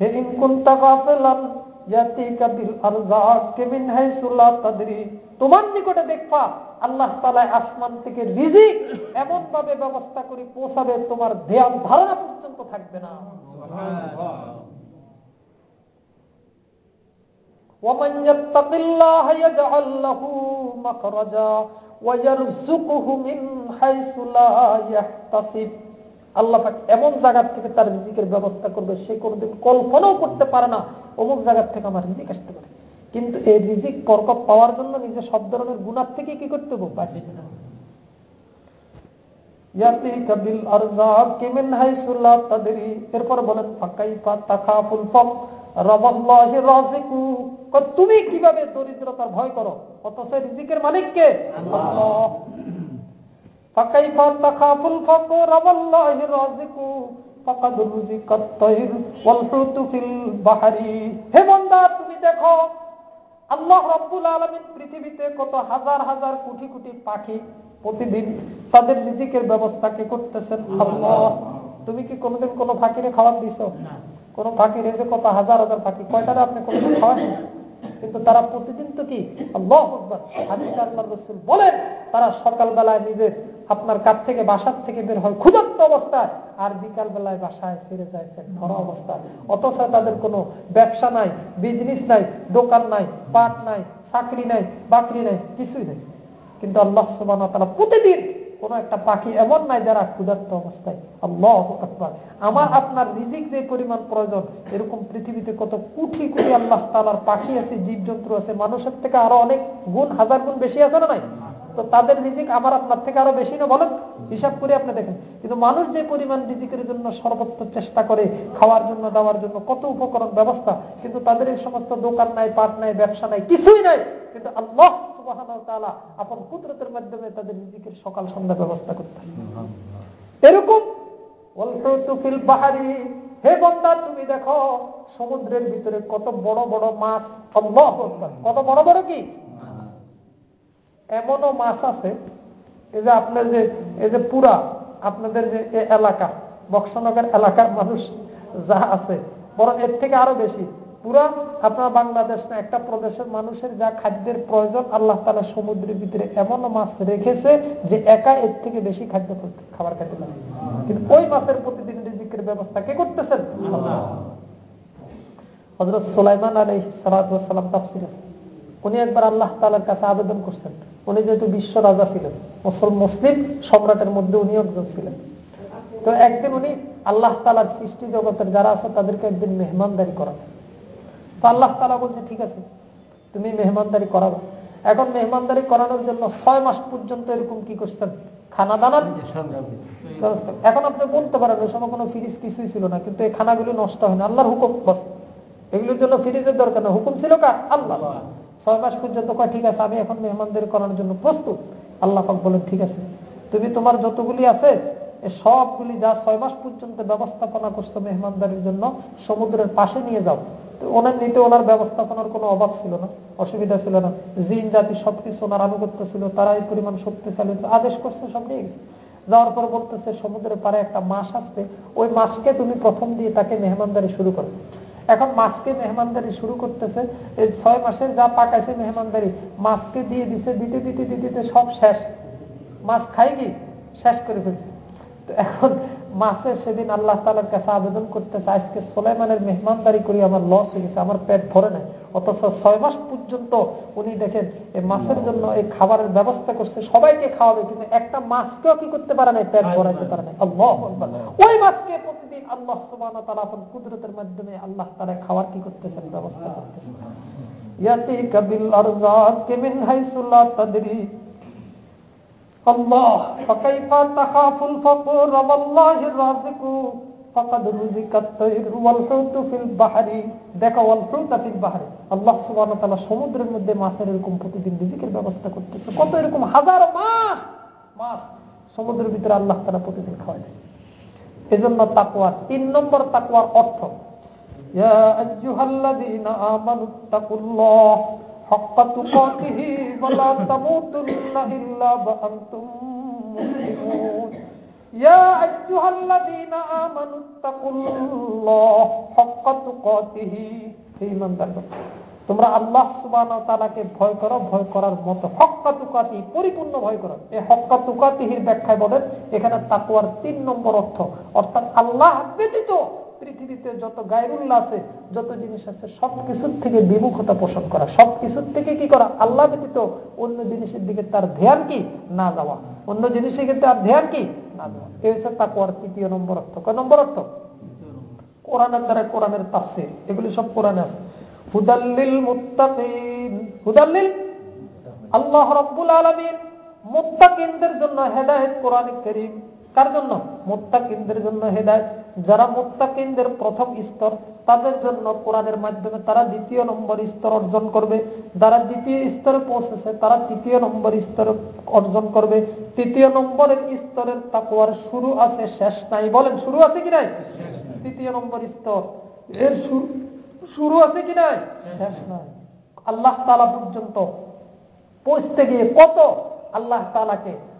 হে ইনকুন তাকা ফেলান তোমার নিকটে দেখবা আল্লাহ তালায় আসমান থেকে রিজিক এমন ভাবে ব্যবস্থা করে পৌঁছাবে তোমার দেয়াল ধারণা পর্যন্ত থাকবে না ومن يتق الله يجعل له مخرجا এমন জায়গার থেকে তার রিজিকের ব্যবস্থা করবে, সে কোনোদিন কল্পনাও করতে পারে না, অমুক জায়গার থেকে আমার রিজিক আসতে পারে। কিন্তু এই রিজিক পাওয়ার জন্য নিজে সব ধরনের গুণার থেকে কি করতে হবে? এরপর বলেন ফাঁকাই তাকা ফুল ফক তুমি কীভাবে দরিদ্রতার ভয় করো? অথচ রিজিকের মালিক কে তুমি তাদের রিজিকের ব্যবস্থা কি করতেছেন? আল্লাহ। তুমি কি কোনোদিন কোনো ফাঁকিরে খাবার দিছ? কোন ফাঁকিরে যে কত হাজার হাজার পাখি কয়টারে আপনি কোনোদিন খাওয়াচ্ছেন কিন্তু তারা প্রতিদিন তো কি? রসুল বলেন, তারা সকালবেলায় নিজের আপনার কাছ থেকে বাসার থেকে বের হয় ক্ষুধার্ত অবস্থায় আর বিকাল বেলায় বাসায় ফিরে যায় ভরা অবস্থায় অথচ তাদের কোনো ব্যবসা নাই বিজনেস নাই, দোকান নাই, পাট নাই, চাকরি নাই, বাকরি নাই, কিছুই নাই। কিন্তু আল্লাহ সুবান তারা প্রতিদিন কোন একটা পাখি এমন নাই যারা ক্ষুধার্ত অবস্থায়। আল্লাহ আকবর। আমার আপনার রিজিক যে পরিমাণ প্রয়োজন, এরকম পৃথিবীতে কত কুঠি কুটি আল্লাহ তালার পাখি আছে, জীবজন্তু আছে, মানুষের থেকে আরও অনেক গুণ, হাজার গুণ বেশি আছে না নাই? তো তাদের রিজিক আমার আপনার থেকে আরও বেশি না বলেন? হিসাব করে আপনি দেখেন। কিন্তু মানুষ যে পরিমাণ রিজিকের জন্য সর্বত্র চেষ্টা করে, খাওয়ার জন্য, দেওয়ার জন্য, কত উপকরণ, ব্যবস্থা, কিন্তু তাদের এই সমস্ত দোকান নাই, পাট নাই, ব্যবসা নাই, কিছুই নাই। কিন্তু আল্লাহ সুবাহ আপন কুদরতের মাধ্যমে তাদের রিজিকের সকাল সন্ধ্যা ব্যবস্থা করতেছে। এরকম হে বন্দা তুমি দেখো সমুদ্রের ভিতরে কত বড় বড় মাছ আল্লাহ কত বড় বড় কি? এমনও মাছ আছে এই যে আপনার যে এই যে পুরা আপনাদের যে এলাকা বক্সনগর এলাকার মানুষ যা আছে বরং এর থেকে আরও বেশি। পুরা আপনার বাংলাদেশ না, একটা প্রদেশের মানুষের যা খাদ্যের প্রয়োজন, আল্লাহ তালা সমুদ্রের ভিতরে এমন মাছ রেখেছে যে একা এর থেকে বেশি খাদ্য খাবার খেতে পারে কিন্তু ওই মাছের প্রতিদিন রিজিকের ব্যবস্থা কে করতেছেন? হজরত সোলাইমান তাফসির আছে। উনি একবার আল্লাহ তালার কাছে আবেদন করছেন। উনি যেহেতু বিশ্ব রাজা ছিলেন মুসলিম সম্রাটের মধ্যে উনি একজন ছিলেন। তো একদিন উনি আল্লাহ তালার সৃষ্টি জগতের যারা আছে তাদেরকে একদিন মেহমানদারি করাবেন তো আল্লাহ তালা বলছে ঠিক আছে তুমি মেহমানদারি করাবো এখন মেহমানদারি করানোর জন্য ছয় মাস পর্যন্ত এরকম কি করছেন? খানা দানার ব্যবস্থা। এখন আপনি বলতে পারেন ওই সময় কোনো ফ্রিজ কিছুই ছিল না কিন্তু এই খানাগুলি নষ্ট হয় না। আল্লাহর হুকুম বস। এগুলোর জন্য ফ্রিজের দরকার না হুকুম ছিল কার? আল্লাহ। ছয় মাস পর্যন্ত কয় ঠিক আছে আমি এখন মেহমানদারি করানোর জন্য প্রস্তুত। আল্লাহ পাক বলেন ঠিক আছে তুমি তোমার যতগুলি আছে সবগুলি যা ছয় মাস পর্যন্ত ব্যবস্থাপনা করছ মেহমানদারির জন্য সমুদ্রের পাশে নিয়ে যাও। ওনার নিতে, ওনার ব্যবস্থাপনার কোনো অভাব ছিল না, অসুবিধা ছিল না। জিন জাতি সবকিছু ওনার আনুগত্য ছিল তারা এই পরিমাণ শক্তিশালী আদেশ করছে, সব নিয়ে গেছে। যাওয়ার পর বলতেছে, সমুদ্রের পারে একটা মাস আসবে, ওই মাসকে তুমি প্রথম দিয়ে তাকে মেহমানদারি শুরু করো। এখন মাছকে মেহমানদারি শুরু করতেছে, এই ছয় মাসের যা পাকাইছে মেহমানদারি, মাছকে দিয়ে দিছে, দিতে দিতে দিতে দিতে সব শেষ। মাছ খাই কি? শেষ করে ফেলছে। তো এখন মাসের সেদিন আল্লাহ তালার কাছে আবেদন করতেছে আজকে সোলাইমানের মেহমানদারি করি আমার লস হয়ে গেছে আমার পেট ভরে নাই। অথচ ছয় মাস পর্যন্ত উনি দেখেন এই মাছের জন্য এই খাবারের ব্যবস্থা করছে সবাইকে খাওয়াবে কিন্তু একটা মাছকেও কি করতে পারে নাই পেট ভরাইতে পারে নাই। আল্লাহ ওই মাছকে প্রতিদিন আল্লাহ সুবান তালা আপন কুদরতের মাধ্যমে আল্লাহ তারা খাওয়ার কি করতেছেন ব্যবস্থা করতেছেন। ইয়াতি কাবিল তাদরি। الله فكيف تخاف الفقر والله الرازق فقد رزق الطير والحوت في البحر দেখো والحوت في البحر আল্লাহ সুবহানাহু ওয়া তাআলা সমুদ্রের মধ্যে মাছের এরকম প্রতিদিন রিজিকের ব্যবস্থা করতেছে কত এরকম হাজারো মাছ মাছ সমুদ্রের ভিতরে আল্লাহ তাআলা প্রতিদিন খাওয়ায় দেয় এজন্য তাকওয়া তিন নম্বর তাকওয়ার অর্থ ইয়া আইয়ুহাল্লাযীনা আমানুত্তাকুল্লাহ حق تقاته ولا تموتن إلا وأنتم مسلمون يا أيها الذين آمنوا اتقوا الله حق تقاته তোমরা আল্লাহ সুবান তালাকে ভয় করো ভয় করার মতো হক্কা তুকাতি পরিপূর্ণ ভয় করো এই হক্কা তুকাতিহির ব্যাখ্যায় বলেন এখানে তাকুয়ার তিন নম্বর অর্থ অর্থাৎ আল্লাহ ব্যতীত পৃথিবীতে যত গায়রুল্লাহ আছে, যত জিনিস আছে, সবকিছুর থেকে বিমুখতা পোষণ করা, সবকিছুর থেকে কি করা? আল্লাহ ব্যতীত অন্য জিনিসের দিকে তার ধ্যান কি? না যাওয়া। অন্য জিনিসের দিকে তার ধ্যান কি? না যাওয়া। এই হচ্ছে তাকুয়ার তৃতীয় নম্বর অর্থ। কয় নম্বর অর্থ? কোরআনের দ্বারা কোরআনের তাফসির। এগুলি সব কোরআনে আছে। হুদাল্লিল মুত্তাকিন। হুদাল্লিল? আল্লাহ রব্বুল আলামিন মুত্তাকিনদের জন্য হেদায়েত কোরআন করিম। কার জন্য? মোত্তাকিনদের জন্য হেদায়ত। যারা মোত্তাকিনদের প্রথম স্তর, তাদের জন্য কোরআনের মাধ্যমে তারা দ্বিতীয় নম্বর স্তর অর্জন করবে। যারা দ্বিতীয় স্তরে পৌঁছেছে, তারা তৃতীয় নম্বর স্তর অর্জন করবে। তৃতীয় নম্বরের স্তরের তাকুয়ার শুরু আছে, শেষ নাই। বলেন, শুরু আছে কি নাই? তৃতীয় নম্বর স্তর। এর শুরু আছে কি নাই? শেষ নাই। আল্লাহ তালা পর্যন্ত পৌঁছতে গিয়ে কত আল্লাহ তালাকে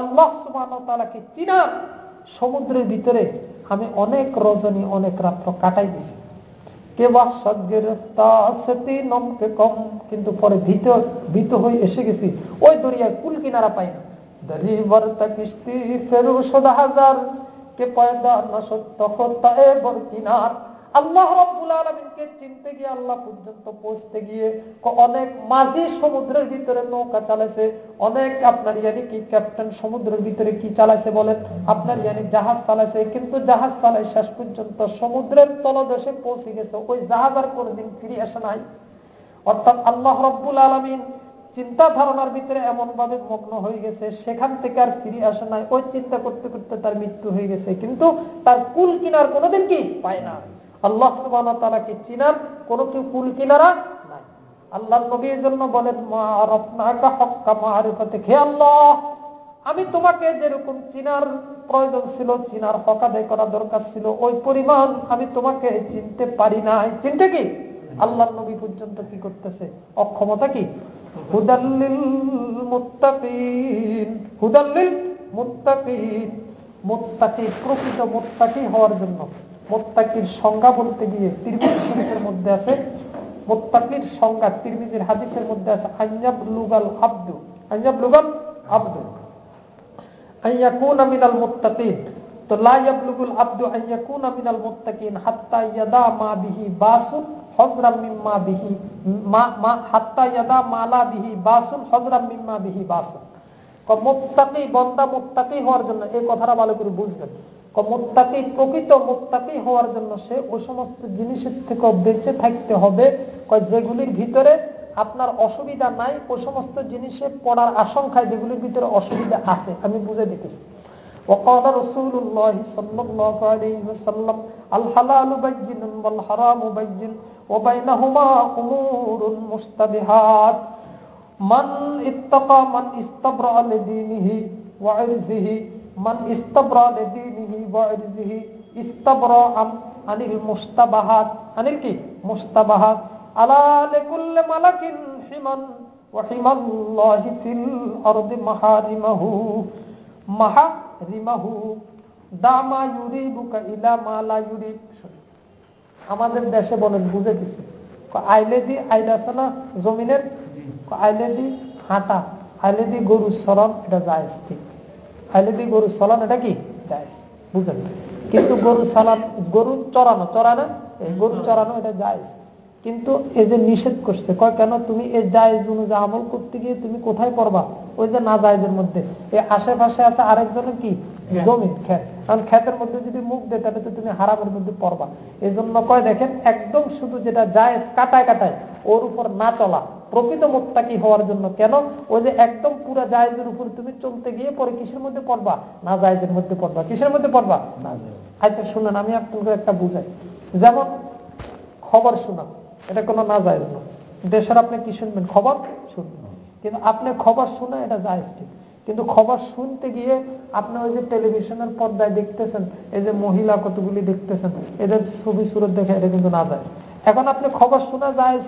আল্লাহ সুবাহকে চিনার সমুদ্রের ভিতরে আমি অনেক রজনী, অনেক রাত্র কাটাই দিছি। কম, কিন্তু পরে ভীত ভীত হয়ে এসে গেছি। ওই দরিয়ায় কুল কিনারা পাই না। দরিবর কিস্তি ফেরু সদা হাজার, কে পয়দা তখন কিনার আল্লাহ রব্বুল আলমিনকে চিনতে গিয়ে আল্লাহ পর্যন্ত পৌঁছতে গিয়ে অনেক মাঝি সমুদ্রের ভিতরে নৌকা চালাইছে। অনেক আপনার ইয়ানি কি ক্যাপ্টেন সমুদ্রের ভিতরে কি চালাইছে বলেন? আপনার ইয়ানি জাহাজ চালাইছে। কিন্তু জাহাজ চালাই শেষ পর্যন্ত সমুদ্রের তলদেশে পৌঁছে গেছে। ওই জাহাজ আর কোনোদিন ফিরে আসে নাই। অর্থাৎ আল্লাহ রব্বুল আলমিন চিন্তা ধারণার ভিতরে এমন ভাবে মগ্ন হয়ে গেছে, সেখান থেকে আর ফিরে আসে নাই। ওই চিন্তা করতে করতে তার মৃত্যু হয়ে গেছে। কিন্তু তার কুল কিনার কোনোদিন কি পায় না আল্লাহ সুবাহ তালাকে চিনার কোন কেউ কুল কিনারা নাই। আল্লাহ নবীর জন্য বলেন আল্লাহ, আমি তোমাকে যেরকম চিনার প্রয়োজন ছিল, চিনার হক আদায় করা দরকার ছিল, ওই পরিমাণ আমি তোমাকে চিনতে পারি নাই। চিনতে কি? আল্লাহ নবী পর্যন্ত কি করতেছে? অক্ষমতা কি? হুদাল্লিল মুত্তাকিন হুদাল্লিল মুত্তাকিন, মুত্তাকি, প্রকৃত মুত্তাকি হওয়ার জন্য। মোত্তাকির সংজ্ঞা বলতে গিয়ে তিরমিজ শরীফের মধ্যে আছে, মোত্তাকির সংজ্ঞা তিরমিজির হাদিসের মধ্যে আছে আঞ্জাব লুগাল আব্দু আঞ্জাব লুগাল আব্দু মোত্তাকি, বন্দা মোত্তাকি হওয়ার জন্য এই কথাটা ভালো করে বুঝবেন। মোত্তাকি প্রকৃত মোত্তাকি হওয়ার জন্য সে ওই সমস্ত জিনিসের থেকে বেঁচে থাকতে হবে যেগুলির ভিতরে আপনার অসুবিধা নাই ওই সমস্ত জিনিসে পড়ার আশঙ্কায় যেগুলির ভিতরে অসুবিধা আছে আমি বুঝে দিতেছি وقال رسول الله صلى الله عليه وسلم الحلال بين والحرام بين وبينهما أمور مشتبهات من اتقى من استبرأ لدينه وعرزه মান ইস্তাবরাদ দিনিহি আনিল মুস্তাবাহাত, আনিল কি? মুস্তাবাহাত। ইলা আমাদের দেশে বলেন বুঝে দিছে আইলেদি আইলাছে না জমিনের? আইলেদি হাঁটা আইলেদি গরু সরম এটা যায় ঠিক। আইলে দি গরু চলন এটা কি? জায়েজ। বুঝেন কিন্তু গরু সালান গরু চড়ানো চড়ানো? এই গরু চড়ানো এটা জায়েজ। কিন্তু এই যে নিষেধ করছে কয় কেন তুমি এই জায়েজ অনুযায়ী আমল করতে গিয়ে তুমি কোথায় পড়বা? ওই যে না জায়েজের মধ্যে। এই আশেপাশে আছে আরেকজনের কি? জমিন খেত। কারণ খেতের মধ্যে যদি মুখ দেয় তাহলে তো তুমি হারামের মধ্যে পড়বা। এই জন্য কয় দেখেন একদম শুধু যেটা জায়েজ কাটায় কাটায় ওর উপর না চলা। প্রকৃত মোত্তাকি হওয়ার জন্য। কেন? ওই যে একদম পুরা জায়েজের উপর তুমি চলতে গিয়ে পরে কিসের মধ্যে পড়বা? না জায়েজের মধ্যে পড়বা। কিসের মধ্যে পড়বা? আচ্ছা শুনেন, আমি আপনাকে একটা বুঝাই। যেমন খবর শোনা এটা কোনো না জায়েজ নয়। দেশের আপনি কি শুনবেন? খবর শুনবেন। কিন্তু আপনি খবর শুনে এটা জায়েজ ঠিক। কিন্তু খবর শুনতে গিয়ে আপনি ওই যে টেলিভিশনের পর্দায় দেখতেছেন, এই যে মহিলা কতগুলি দেখতেছেন, এদের ছবি সুরত দেখে এটা কিন্তু না যায় এখন আপনি খবর শোনা যায়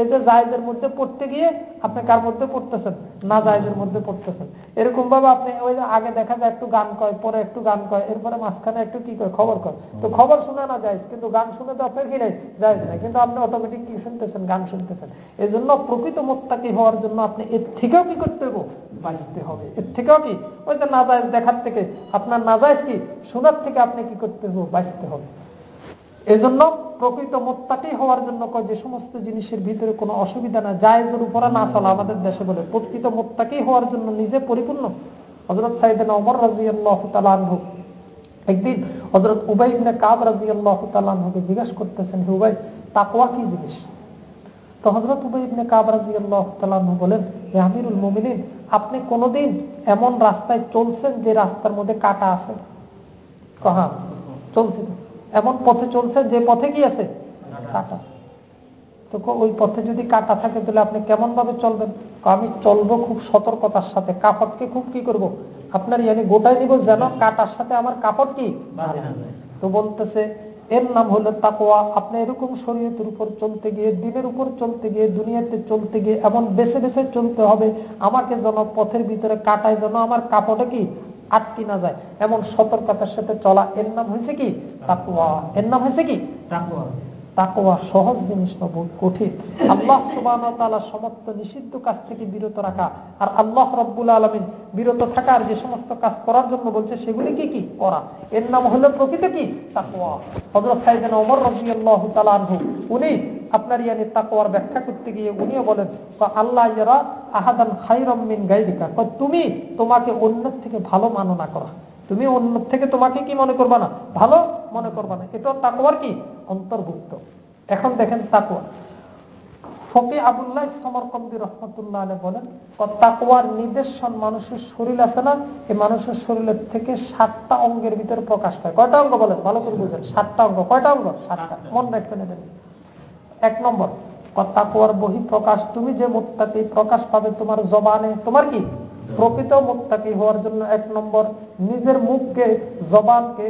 এই যে জায়েজের মধ্যে পড়তে গিয়ে আপনি কার মধ্যে পড়তেছেন? না জায়েজের মধ্যে পড়তেছেন। এরকম ভাবে আপনি ওই আগে দেখা যায় একটু গান কয়, পরে একটু গান কয়, এরপরে মাঝখানে একটু কি কয়, খবর কয়। তো খবর শোনা না যায় কিন্তু গান শুনে তো আপনার কি নেই? যায় না কিন্তু আপনি অটোমেটিক কি শুনতেছেন? গান শুনতেছেন। এই জন্য প্রকৃত মোত্তাকি হওয়ার জন্য আপনি এর থেকেও কি করতে হবে বাঁচতে হবে। এর থেকেও কি? ওই যে নাজায়জ দেখার থেকে, আপনার নাজায়জ কি? শোনার থেকে আপনি কি করতে হবে বাঁচতে হবে। এজন্য প্রকৃত মোত্তাকি হওয়ার জন্য যে সমস্ত জিনিসের ভিতরে কোনো অসুবিধা না, জায়েজের উপরে না চলা আমাদের দেশে বলে। প্রকৃত মোত্তাকি হওয়ার জন্য নিজে পরিপূর্ণ। হজরত সাইদিন অমর রাজি একদিন হজরত উবাইবনে কাব রাজি আল্লাহ জিজ্ঞেস করতেছেন উবাই, তাকওয়া কি জিনিস? তো হজরত উবাইবনে কাব রাজি বলেন, হে আমিরুল মোমিনিন, আপনি কোনোদিন এমন রাস্তায় চলছেন যে রাস্তার মধ্যে কাটা আছে? হ্যাঁ চলছে তো। এমন পথে চলছে যে পথে কি আছে? কাটা। তো ওই পথে যদি কাটা থাকে তাহলে আপনি কেমন ভাবে চলবেন আমি চলবো খুব সতর্কতার সাথে। কাপড়কে খুব কি করব। আপনার ইয়ানি গোটাই নিব যেন কাটার সাথে আমার কাপড় কি? তো বলতেছে এর নাম হলো তাকোয়া আপনি এরকম শরীয়তের উপর চলতে গিয়ে দিনের উপর চলতে গিয়ে দুনিয়াতে চলতে গিয়ে এমন বেছে বেছে চলতে হবে আমাকে যেন পথের ভিতরে কাটায় যেন আমার কাপড়ে কি আটকি না যায়। এমন সতর্কতার সাথে চলা এর নাম হয়েছে কি? তাকুয়া এর নাম হয়েছে কি? তাকুয়া সহজ জিনিস না বহুত কঠিন। আল্লাহ সুবাহ সমস্ত নিষিদ্ধ কাজ থেকে বিরত রাখা। আর আল্লাহ রব্বুল আলমিন বিরত থাকার যে সমস্ত কাজ করার জন্য বলছে, সেগুলি কি কি? করা। এর নাম হলো প্রকৃত কি? তাকুয়া হজরত সাইদিন অমর রবি আল্লাহ তালু উনি আপনার ইয়ানি তাকোয়ার ব্যাখ্যা করতে গিয়ে উনিও বলেন আল্লাহ ইয়ারা আহাদান খাইরমিন গাইদিকা তুমি তোমাকে অন্যের থেকে ভালো মাননা করা। তুমি অন্য থেকে তোমাকে কি মনে করবা না? ভালো মনে করবা না। এটা তাকোয়ার কি? অন্তর্ভুক্ত। এখন দেখেন তাকোয়া ফকি আবুল্লাহ সমরকন্দি রহমতুল্লাহ আলে বলেন তাকোয়ার নির্দেশন মানুষের শরীর আছে না? এই মানুষের শরীরের থেকে সাতটা অঙ্গের ভিতরে প্রকাশ পায়। কয়টা অঙ্গ বলেন? ভালো করে বুঝেন। সাতটা অঙ্গ। কয়টা অঙ্গ? সাতটা। মন রাখবেন এটা এক নম্বর তাকুয়ার বহি প্রকাশ তুমি যে মুক্তাকি প্রকাশ পাবে তোমার জবানে, তোমার কি? প্রকৃত মুক্তাকি হওয়ার জন্য এক নম্বর, নিজের মুখকে, জবানকে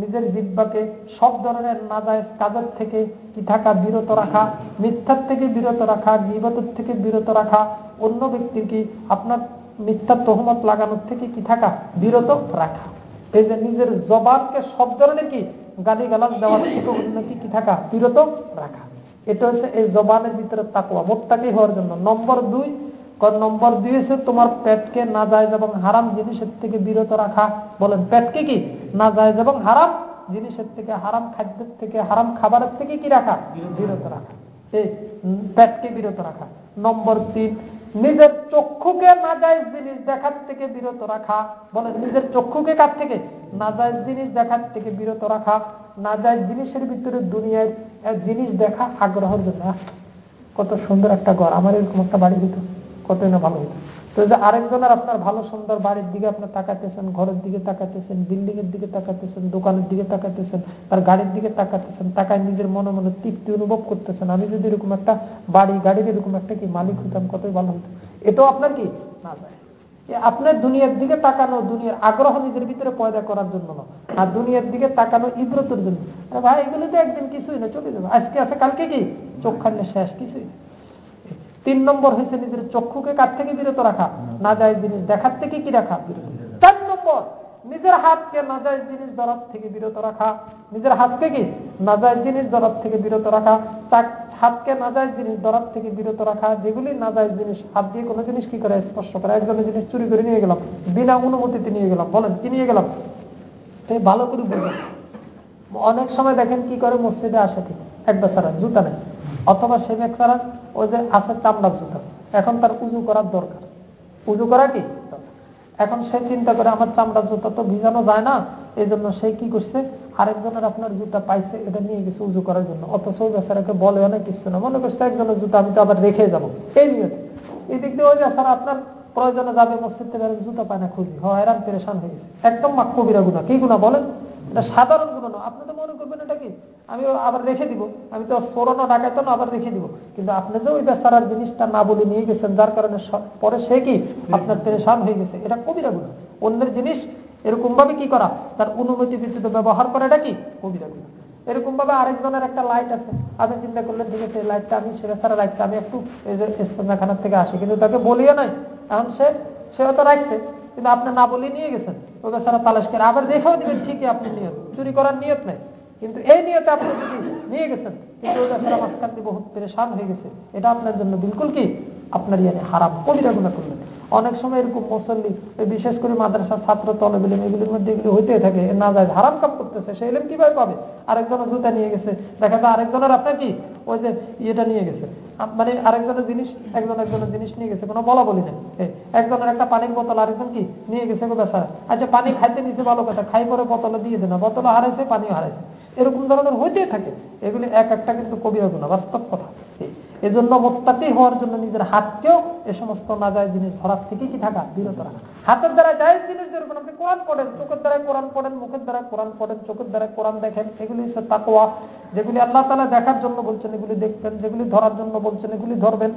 নিজের জিব্বাকে সব ধরনের নাজায়জ কাজের থেকে কি থাকা বিরত রাখা, মিথ্যার থেকে বিরত রাখা নিবাতের থেকে বিরত রাখা, অন্য ব্যক্তির কি আপনার মিথ্যার তহমত লাগানোর থেকে কি থাকা বিরত রাখা? এই যে নিজের জবানকে সব ধরনের কি গালি গালাজ দেওয়ার থেকে অন্য কি থাকা বিরত রাখা? এটা হচ্ছে এই জবানের ভিতরে তাকুয়া মোত্তাকি হওয়ার জন্য। নম্বর দুই নম্বর দুই হচ্ছে তোমার পেটকে না যায় এবং হারাম জিনিসের থেকে বিরত রাখা। বলেন, পেটকে কি? না যায় এবং হারাম জিনিসের থেকে, হারাম খাদ্যের থেকে, হারাম খাবারের থেকে কি রাখা? বিরত রাখা। এই পেটকে বিরত রাখা। নম্বর তিন, নিজের চক্ষুকে নাজায়জ জিনিস দেখার থেকে বিরত রাখা। বলেন, নিজের চক্ষুকে কার থেকে? নাজায়জ জিনিস দেখার থেকে বিরত রাখা। নাজায়জ জিনিসের ভিতরে দুনিয়ায় জিনিস দেখা আগ্রহের জন্য। কত সুন্দর একটা ঘর। আমার এরকম একটা বাড়ি দিত কত না ভালো। হতো তো যে আরেকজনের আপনার ভালো সুন্দর বাড়ির দিকে আপনার তাকাতেছেন ঘরের দিকে তাকাতেছেন বিল্ডিং এর দিকে তাকাতেছেন দোকানের দিকে তাকাতেছেন তার গাড়ির দিকে তাকাতেছেন তাকায় নিজের মনে মনে তৃপ্তি অনুভব করতেছেন। আমি যদি এরকম একটা বাড়ি, গাড়ির এরকম একটা কি মালিক হইতাম, কতই ভালো হতো এটাও আপনার কি? না আপনার দুনিয়ার দিকে তাকানো, দুনিয়ার আগ্রহ নিজের ভিতরে পয়দা করার জন্য না। আর দুনিয়ার দিকে তাকানো ইব্রতের জন্য। ভাই, এগুলো তো একদিন কিছুই না, চলে যাবে। আজকে আছে, কালকে কি? চোখ খানলে শেষ, কিছুই তিন নম্বর হয়েছে নিজের চক্ষুকে কার থেকে বিরত রাখা, না যায় জিনিস দেখার থেকে কি রাখা? চার নম্বর, নিজের হাতকে নাজায় জিনিস ধরার থেকে বিরত রাখা। নিজের হাতকে কি? নাজায় জিনিস ধরার থেকে বিরত রাখা। হাতকে নাজায় জিনিস ধরার থেকে বিরত রাখা। যেগুলি নাজায় জিনিস, হাত দিয়ে কোনো জিনিস কি করে? স্পর্শ করে। একজনের জিনিস চুরি করে নিয়ে গেলাম, বিনা অনুমতিতে নিয়ে গেলাম। বলেন, কি নিয়ে গেলাম? ভালো করে বুঝেন। অনেক সময় দেখেন কি করে? মসজিদে আসে ঠিক, এক বেচারা, জুতা নেই অথবা সে বেচারা ওই যে আছে চামড়ার জুতা। এখন তার উজু করার দরকার। উজু করা কি? এখন সে চিন্তা করে, আমার চামড়ার জুতা তো ভিজানো যায় না। এই জন্য সে কি করছে? আরেকজনের আপনার জুতা পাইছে, এটা নিয়ে গেছে উজু করার জন্য। অথচ বেচারাকে বলে অনেক কিছু না। মনে করছে একজনের জুতা আমি তো আবার রেখে যাব। এই নিয়ে এই দিক দিয়ে ওই বেচারা আপনার প্রয়োজনে যাবে, মসজিদ থেকে জুতা পায় না, খুঁজি। হয় এরাম পেরেশান হয়ে গেছে। একদম কবিরা গুণা কি গুণা বলেন? এটা সাধারণ গুণ না। আপনি তো মনে করবেন এটা কি? আমি আবার রেখে দিব। আমি তো সরানো ডাকাইতো না আবার রেখে দিব। কিন্তু আপনি যে ওই বেচারার জিনিসটা না বলে নিয়ে গেছেন যার কারণে পরে সে কি আপনার পেরেশান হয়ে গেছে? এটা কবিরা গুণ। অন্যের জিনিস এরকম ভাবে কি করা? তার অনুমতি ভিত্তিত ব্যবহার করা এটা কি? কবিরা গুণ। এরকম ভাবে আরেকজনের একটা লাইট আছে। আপনি চিন্তা করলেন ঠিক আছে লাইটটা আমি সেটা ছাড়া রাখছি। আমি একটু এই যে ইস্তেমাখানার থেকে আসি। কিন্তু তাকে বলিও নাই। এখন সে সে হয়তো রাখছে। কিন্তু আপনি না বলে নিয়ে গেছেন। ওই বেচারা তালাশ করে আবার রেখেও দিবেন। ঠিকই আপনি নিয়ত। চুরি করার নিয়ত নেই। কিন্তু এই নিয়তে আপনি যদি নিয়ে গেছেন? কিন্তু ওটা সারা মাঝখান দিয়ে বহুত পেরেশান হয়ে গেছে। এটা আপনার জন্য বিলকুল কি? আপনার ইয়ানে হারাম। কবিরা গুণা করলেন। অনেক সময় এরকম মুসল্লি বিশেষ করে মাদ্রাসা, ছাত্র তলবিলিম এগুলির মধ্যে এগুলি হইতে থাকে। না যায়, হারাম কাম করতেছে। সে এলেন কীভাবে পাবে? আরেকজনের জুতা নিয়ে গেছে। দেখা যায় আরেকজনের আপনার কি? ওই যে ইয়েটা নিয়ে গেছে। মানে আরেকজনের জিনিস, একজন একজনের জিনিস নিয়ে গেছে। কোনো বলা বলি একজনের একটা পানির বোতল আরেকজন কি? নিয়ে গেছে বেসারা আচ্ছা পানি খাইতে নিছে ভালো কথা। খাই পরে বোতলে দিয়ে দেয় না। বোতল হারাইছে, পানিও হারাইছে। এরকম ধরনের হইতেই থাকে। এগুলি এক একটা কিন্তু কবিরা গুণা বাস্তব কথা। এজন্য মোত্তাতি হওয়ার জন্য নিজের হাতকেও এ সমস্ত না যায় জিনিস ধরার থেকে কি থাকা? বিরত রাখা। হাতের দ্বারা যায় জিনিস যেরকম আপনি কোরআন পড়েন, চোখের দ্বারা কোরআন পড়েন, মুখের দ্বারা কোরআন পড়েন, চোখের দ্বারা কোরআন দেখেন, এগুলি হচ্ছে তাকোয়া যেগুলি আল্লাহ তালা দেখার জন্য বলছেন, এগুলি দেখবেন, যেগুলি ধরার জন্য বলছেন, এগুলি ধরবেন।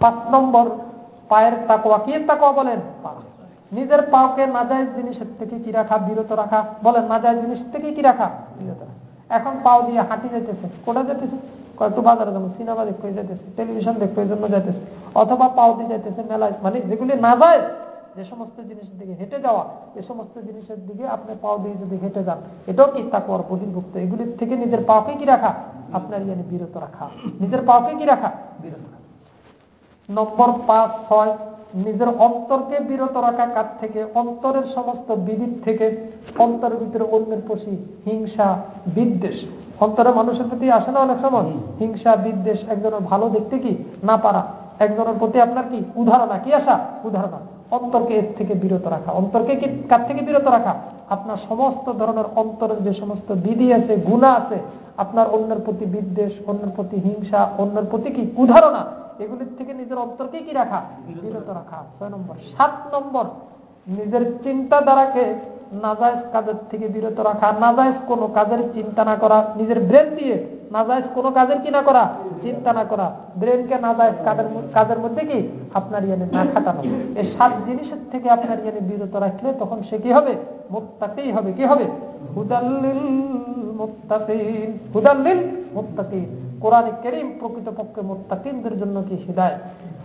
পাঁচ নম্বর, পায়ের তাকোয়া কি তাকোয়া বলেন? নিজের পাওকে নাজায়জ জিনিসের থেকে কি রাখা? বিরত রাখা। বলেন, নাজায়জ জিনিস থেকে কি রাখা? বিরত রাখা। এখন পাও দিয়ে হাঁটি যেতেছে কোটা যেতেছে কয়েকটু বাজারে যাব সিনেমা দেখতে যাইতেছে টেলিভিশন দেখতে জন্য যাইতেছে, অথবা পাও দিয়ে যাইতেছে, মেলায় মানে যেগুলি না যায়, যে সমস্ত জিনিসের দিকে হেঁটে যাওয়া, এ সমস্ত জিনিসের দিকে আপনি পাও দিয়ে যদি হেঁটে যান, এটাও কি তাকওয়ার বহির্ভুক্ত এগুলির থেকে নিজের পাওকে কি রাখা? আপনার ইয়ানি বিরত রাখা। নিজের পাওকে কি রাখা? বিরত রাখা। নম্বর পাঁচ, ছয়, নিজের অন্তরকে বিরত রাখা কার থেকে? অন্তরের সমস্ত বিদিত থেকে। অন্তরের ভিতরে অন্যের প্রতি হিংসা, বিদ্বেষ। অন্তরে মানুষের প্রতি আসে না অনেক সময়। হিংসা বিদ্বেষ একজনের ভালো দেখতে কি? না পারা। একজনের প্রতি আপনার কি উদাহরণা কি আসা উদাহরণা অন্তরকে এর থেকে বিরত রাখা। অন্তরকে কি কার থেকে বিরত রাখা? আপনার সমস্ত ধরনের অন্তরের যে সমস্ত বিধি আছে গুণা আছে আপনার অন্যের প্রতি বিদ্বেষ অন্যের প্রতি হিংসা অন্যের প্রতি কি উদাহরণা এগুলির থেকে নিজের অন্তরকে কি রাখা? বিরত রাখা। ছয় নম্বর। সাত নম্বর। নিজের চিন্তাধারাকে নাজায়জ কাজের থেকে বিরত রাখা, নাজায়জ কোনো কাজের চিন্তা না করা, নিজের ব্রেন দিয়ে নাজায়জ কোনো কাজের কি না করা, চিন্তা না করা। ব্রেনকে নাজায়জ কাজের কাজের মধ্যে কি? আপনার ইয়ানে না খাটানো। এই সাত জিনিসের থেকে আপনার ইয়ানে বিরত রাখলে তখন সে কি হবে? মোত্তাকেই হবে। কি হবে? হুদাল্লিল মোত্তাকিন। হুদাল্লিল মোত্তাকিন। কোরআন করিম প্রকৃতপক্ষে মোত্তাকিনদের জন্য কি হৃদায়?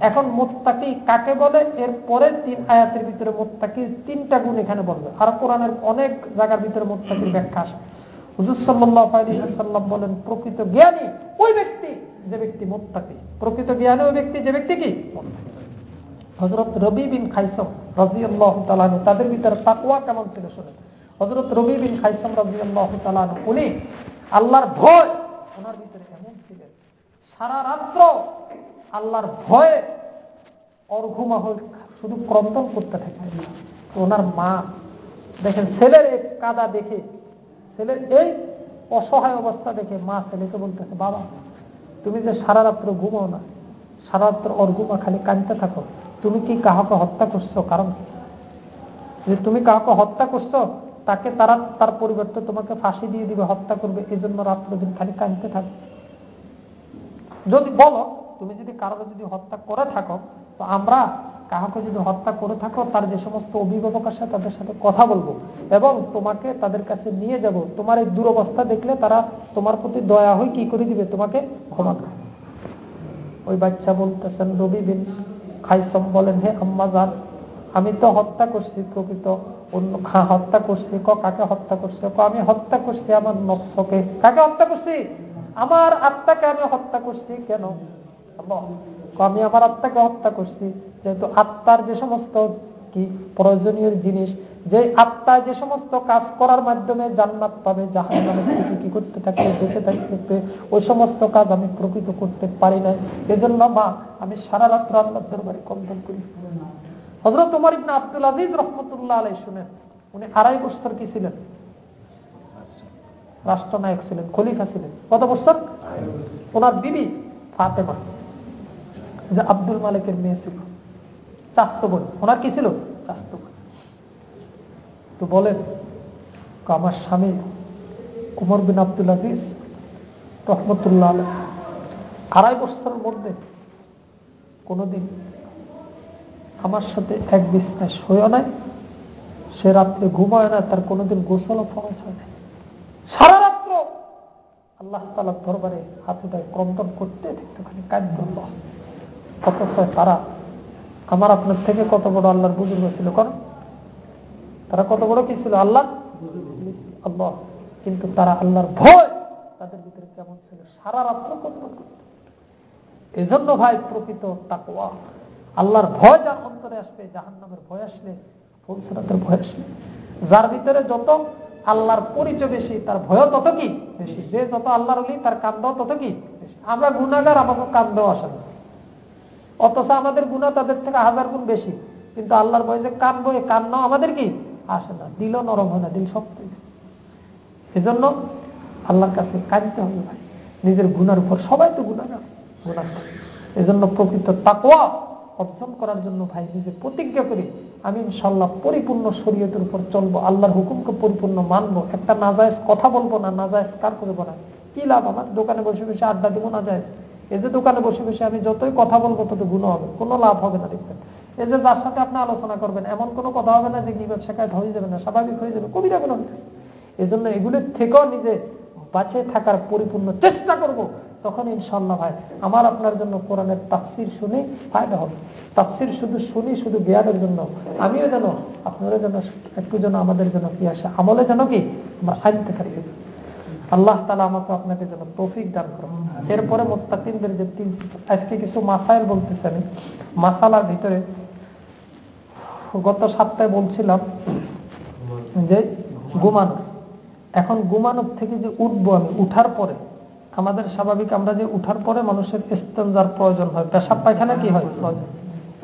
এখন মোত্তাকি কাকে বলে? এর পরের তিন আয়াতের ভিতরে মোত্তাকির তিনটা গুণ এখানে বলবে। আর কোরআনের অনেক জায়গার ভিতরে মোত্তাকির ব্যাখ্যা আসে বলেন, প্রকৃত জ্ঞানী ওই ব্যক্তি, যে ব্যক্তি মোত্তাকি। প্রকৃত জ্ঞানী ওই ব্যক্তি, যে ব্যক্তি কি? হজরত রবি বিন খাইসম রাজি আল্লাহ তাদের ভিতরে তাকুয়া কেমন ছিল শুনে হজরত রবি বিন খাইসম রাজি আল্লাহ উনি আল্লাহর ভয়, ওনার ভিতরে সারা রাত্র আল্লাহর ভয়ে অর্ঘুমা হয়ে শুধু ক্রন্দন করতে থাকে। ওনার মা, দেখেন ছেলের এক কাদা দেখে, ছেলের এই অসহায় অবস্থা দেখে মা ছেলেকে বলতেছে, বাবা, তুমি যে সারা রাত্র ঘুমাও না, সারা রাত্র অর্ঘুমা খালি কানতে থাকো, তুমি কি কাহাকে হত্যা করছ? কারণ যে তুমি কাহাকে হত্যা করছ, তাকে তারা, তার পরিবর্তে তোমাকে ফাঁসি দিয়ে দিবে, হত্যা করবে এই জন্য রাত্র দিন খালি কাঁদতে থাকবে যদি বলো, তুমি যদি কারও যদি হত্যা করে থাকো, তো আমরা কাহাকে যদি হত্যা করে থাকো, তার যে সমস্ত অভিভাবক আছে তাদের সাথে কথা বলব এবং তোমাকে তাদের কাছে নিয়ে যাব। তোমার এই দুরবস্থা দেখলে তারা তোমার প্রতি দয়া হয়ে কি করে দিবে? তোমাকে ক্ষমা করে। ওই বাচ্চা বলতেছেন, রবি বিন খাইসম বলেন, হে আম্মাজান আমি তো হত্যা করছি প্রকৃত। অন্য হত্যা করছি। ক, কাকে হত্যা করছে? ক, আমি হত্যা করছি আমার নকশকে কাকে হত্যা করছি? আমার আত্মাকে আমি হত্যা করছি কেন? আমি আমার আত্মাকে হত্যা করছি। যেহেতু আত্মার যে সমস্ত কি প্রয়োজনীয় জিনিস যে আত্মা যে সমস্ত কাজ করার মাধ্যমে জান্নাত পাবে জাহান থেকে কি করতে থাকবে, বেঁচে থাকবে, ওই সমস্ত কাজ আমি প্রকৃত করতে পারি নাই। এজন্য মা, আমি সারা রাত্র আল্লাহ দরবারে কন্দন করি। হজরত তোমার ইবনা আব্দুল আজিজ রহমতুল্লাহ আলাই শুনেন। উনি আড়াই বছর কি ছিলেন? রাষ্ট্রনায়ক ছিলেন, খলিফা ছিলেন। কত বছর? ওনার বিবি ফাতেমা, যে আব্দুল মালিকের মেয়ে ছিল। চাস্ত বোন। ওনার কি ছিল? চাস্ত তো বলেন আমার স্বামী কুমর বিন আব্দুল আজিজ রহমতুল্লাহ আড়াই বছরের মধ্যে কোনোদিন আমার সাথে এক বিছনায় শোয় নাই, সে রাত্রে ঘুমায় না তার কোনোদিন গোসলও ফরজ হয় না সারা রাত্র আল্লাহ তালার দরবারে হাতুটায় ক্রন্দন করতে দেখতে খালি কাদ্য অথচ তারা, আমার আপনার থেকে কত বড় আল্লাহর বুজুর্গ ছিল কারণ তারা কত বড় কি ছিল? আল্লাহ? আল্লাহ। কিন্তু তারা আল্লাহর ভয় তাদের ভিতরে কেমন ছিল? সারা রাত্র কন্দন করত। এই জন্য ভাই প্রকৃত তাকুয়া আল্লাহর ভয় যার অন্তরে আসবে, জাহান্নামের ভয় আসলে, ফুলসরাতের ভয় আসলে। যার ভিতরে যত আল্লাহর পরিচয় বেশি, তার ভয় তত কি? বেশি। যে যত আল্লাহর তার কান্দ তত কি? আমরা গুণাগার আমাকে কান্দ আসে না। অথচ আমাদের গুণা তাদের থেকে হাজার গুণ বেশি। কিন্তু আল্লাহর ভয় যে কানবো এ কান্নাও আমাদের কি? আসে না। দিল নরম হয় না, দিল শক্ত এজন্য আল্লাহর কাছে কাঁদতে হবে ভাই। নিজের গুনার উপর সবাই তো গুণাগার গুণার এজন্য প্রকৃত তাকোয়া অর্জন করার জন্য ভাই নিজে প্রতিজ্ঞা করি। আমি ইনশাল্লাহ পরিপূর্ণ শরীয়তের উপর চলবো, আল্লাহর হুকুমকে পরিপূর্ণ মানবো। একটা নাজায়জ কথা বলব না, নাজায়জ কার করব না কি লাভ আমার? দোকানে বসে বসে আড্ডা দিব নাজায়জ? এই যে দোকানে বসে বসে আমি যতই কথা বলব তত গুণ হবে, কোনো লাভ হবে না দেখবেন। এই যে যার সাথে আপনি আলোচনা করবেন, এমন কোনো কথা হবে না যে গিবত শেখায় হয়ে যাবে না, স্বাভাবিক হয়ে যাবে, কবিরা গুণ হইতেছে। এই জন্য এগুলির থেকেও নিজে বাঁচে থাকার পরিপূর্ণ চেষ্টা করব। তখন ইনশাল্লাহ ভাই, আমার আপনার জন্য কোরআনের তাফসির শুনে ফায়দা হবে। তাফসির শুধু শুনি, শুধু জ্ঞানের জন্য। আমিও যেন আপনারা যেন একটু যেন আমাদের জন্য কি আসে, আমলে যেন কি? আমরা আনতে পারি। আল্লাহ তালা আমাকে আপনাকে যেন তৌফিক দান করো এরপরে মোত্তাকিনদের যে তিন আজকে কিছু মাসাইল বলতেছে আমি। মাসালার ভিতরে গত সপ্তাহে বলছিলাম যে ঘুমানো। এখন ঘুমানোর থেকে যে উঠবো আমি, উঠার পরে আমাদের স্বাভাবিক আমরা যে উঠার পরে মানুষের ইস্তেঞ্জার প্রয়োজন হয়, পেশাব পায়খানা কি হয়? প্রয়োজন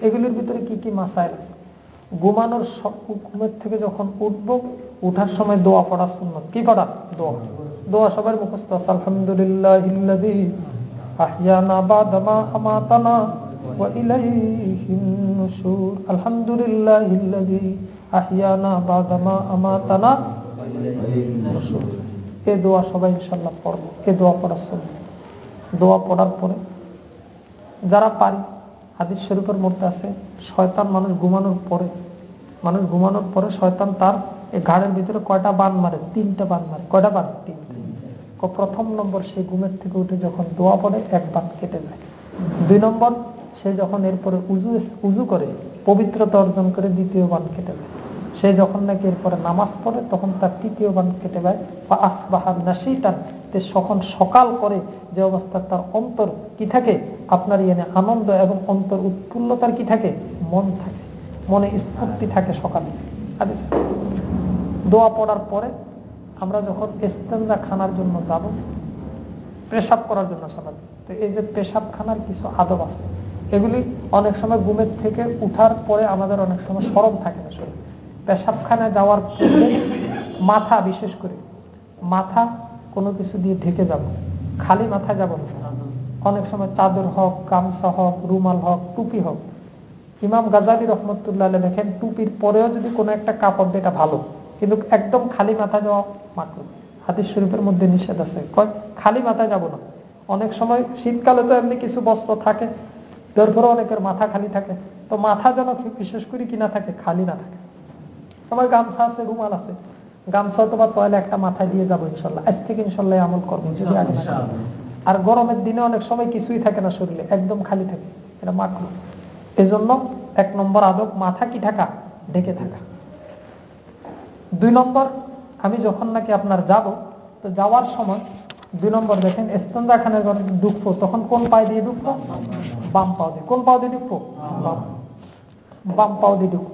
এগুলির ভিতরে কি কি মাসাইল আছে? ঘুমানোর ঘুমের থেকে যখন উঠবো, উঠার সময় দোয়া পড়া শুনল কি পড়া? দোয়া। দোয়া সবার মুখস্থ আছে আলহামদুলিল্লাহ এ দোয়া সবাই ইনশাল্লাহ পড়ব এ দোয়া পড়া শুনব দোয়া পড়ার পরে যারা পারি, হাদিস শরীফের মধ্যে আছে, শয়তান মানুষ ঘুমানোর পরে, মানুষ ঘুমানোর পরে শয়তান তার ঘাড়ের ভিতরে কয়টা বান মারে? তিনটা বান মারে। কয়টা বান? তিনটা। প্রথম নম্বর সে ঘুমের থেকে উঠে যখন দোয়া পড়ে, এক বান কেটে যায়। দুই নম্বর, সে যখন এরপরে উজু উজু করে, পবিত্রতা অর্জন করে দ্বিতীয় বান কেটে যায়। সে যখন নাকি এরপরে নামাজ পড়ে, তখন তার তৃতীয় বান কেটে যায় বা আসবাহার নাসিটান সখন সকাল করে যে অবস্থা তার অন্তর কি থাকে? আপনার ইয়ে আনন্দ এবং অন্তর উৎফুল্লতার কি থাকে? মন থাকে, মনে স্ফূর্তি থাকে সকালে। দোয়া পড়ার পরে আমরা যখন ইস্তেঞ্জা খানার জন্য যাব, পেশাব করার জন্য স্বাভাবিক তো এই যে পেশাব খানার কিছু আদব আছে, এগুলি অনেক সময় ঘুমের থেকে উঠার পরে আমাদের অনেক সময় সরম থাকে না শরীর। পেশাবখানা যাওয়ার পূর্বে মাথা বিশেষ করে, মাথা কোনো কিছু দিয়ে ঢেকে যাব, খালি মাথায় যাব না। অনেক সময় চাদর হোক, গামছা হোক, রুমাল হোক, টুপি হোক। ইমাম গাজালি রহমতুল্লাহ লেখেন টুপির পরেও যদি কোনো একটা কাপড় দিয়ে এটা ভালো, কিন্তু একদম খালি মাথা যাওয়া মাত্র হাতির শরীফের মধ্যে নিষেধ আছে। কয়, খালি মাথায় যাব না। অনেক সময় শীতকালে তো এমনি কিছু বস্ত্র থাকে তারপরে অনেকের মাথা খালি থাকে। তো মাথা যেন বিশেষ করে কিনা থাকে, খালি না থাকে। আমার গামছা আছে রুমাল আছে। গামছা অথবা তয়লে একটা মাথায় দিয়ে যাব ইনশাল্লাহ। আজ থেকে ইনশাল্লাহ আমল করব যদি আগে আর গরমের দিনে অনেক সময় কিছুই থাকে না শরীরে একদম খালি থাকে এটা মাকড় এজন্য এক নম্বর আদব মাথা কি থাকা ডেকে থাকা। দুই নম্বর আমি যখন নাকি আপনার যাব তো যাওয়ার সময় দুই নম্বর দেখেন এস্তন্দা খানের ঢুকবো তখন কোন পায়ে দিয়ে ঢুকবো বাম পাও দিয়ে। কোন পাও দিয়ে ঢুকবো বাম পাও। দিয়ে ঢুকবো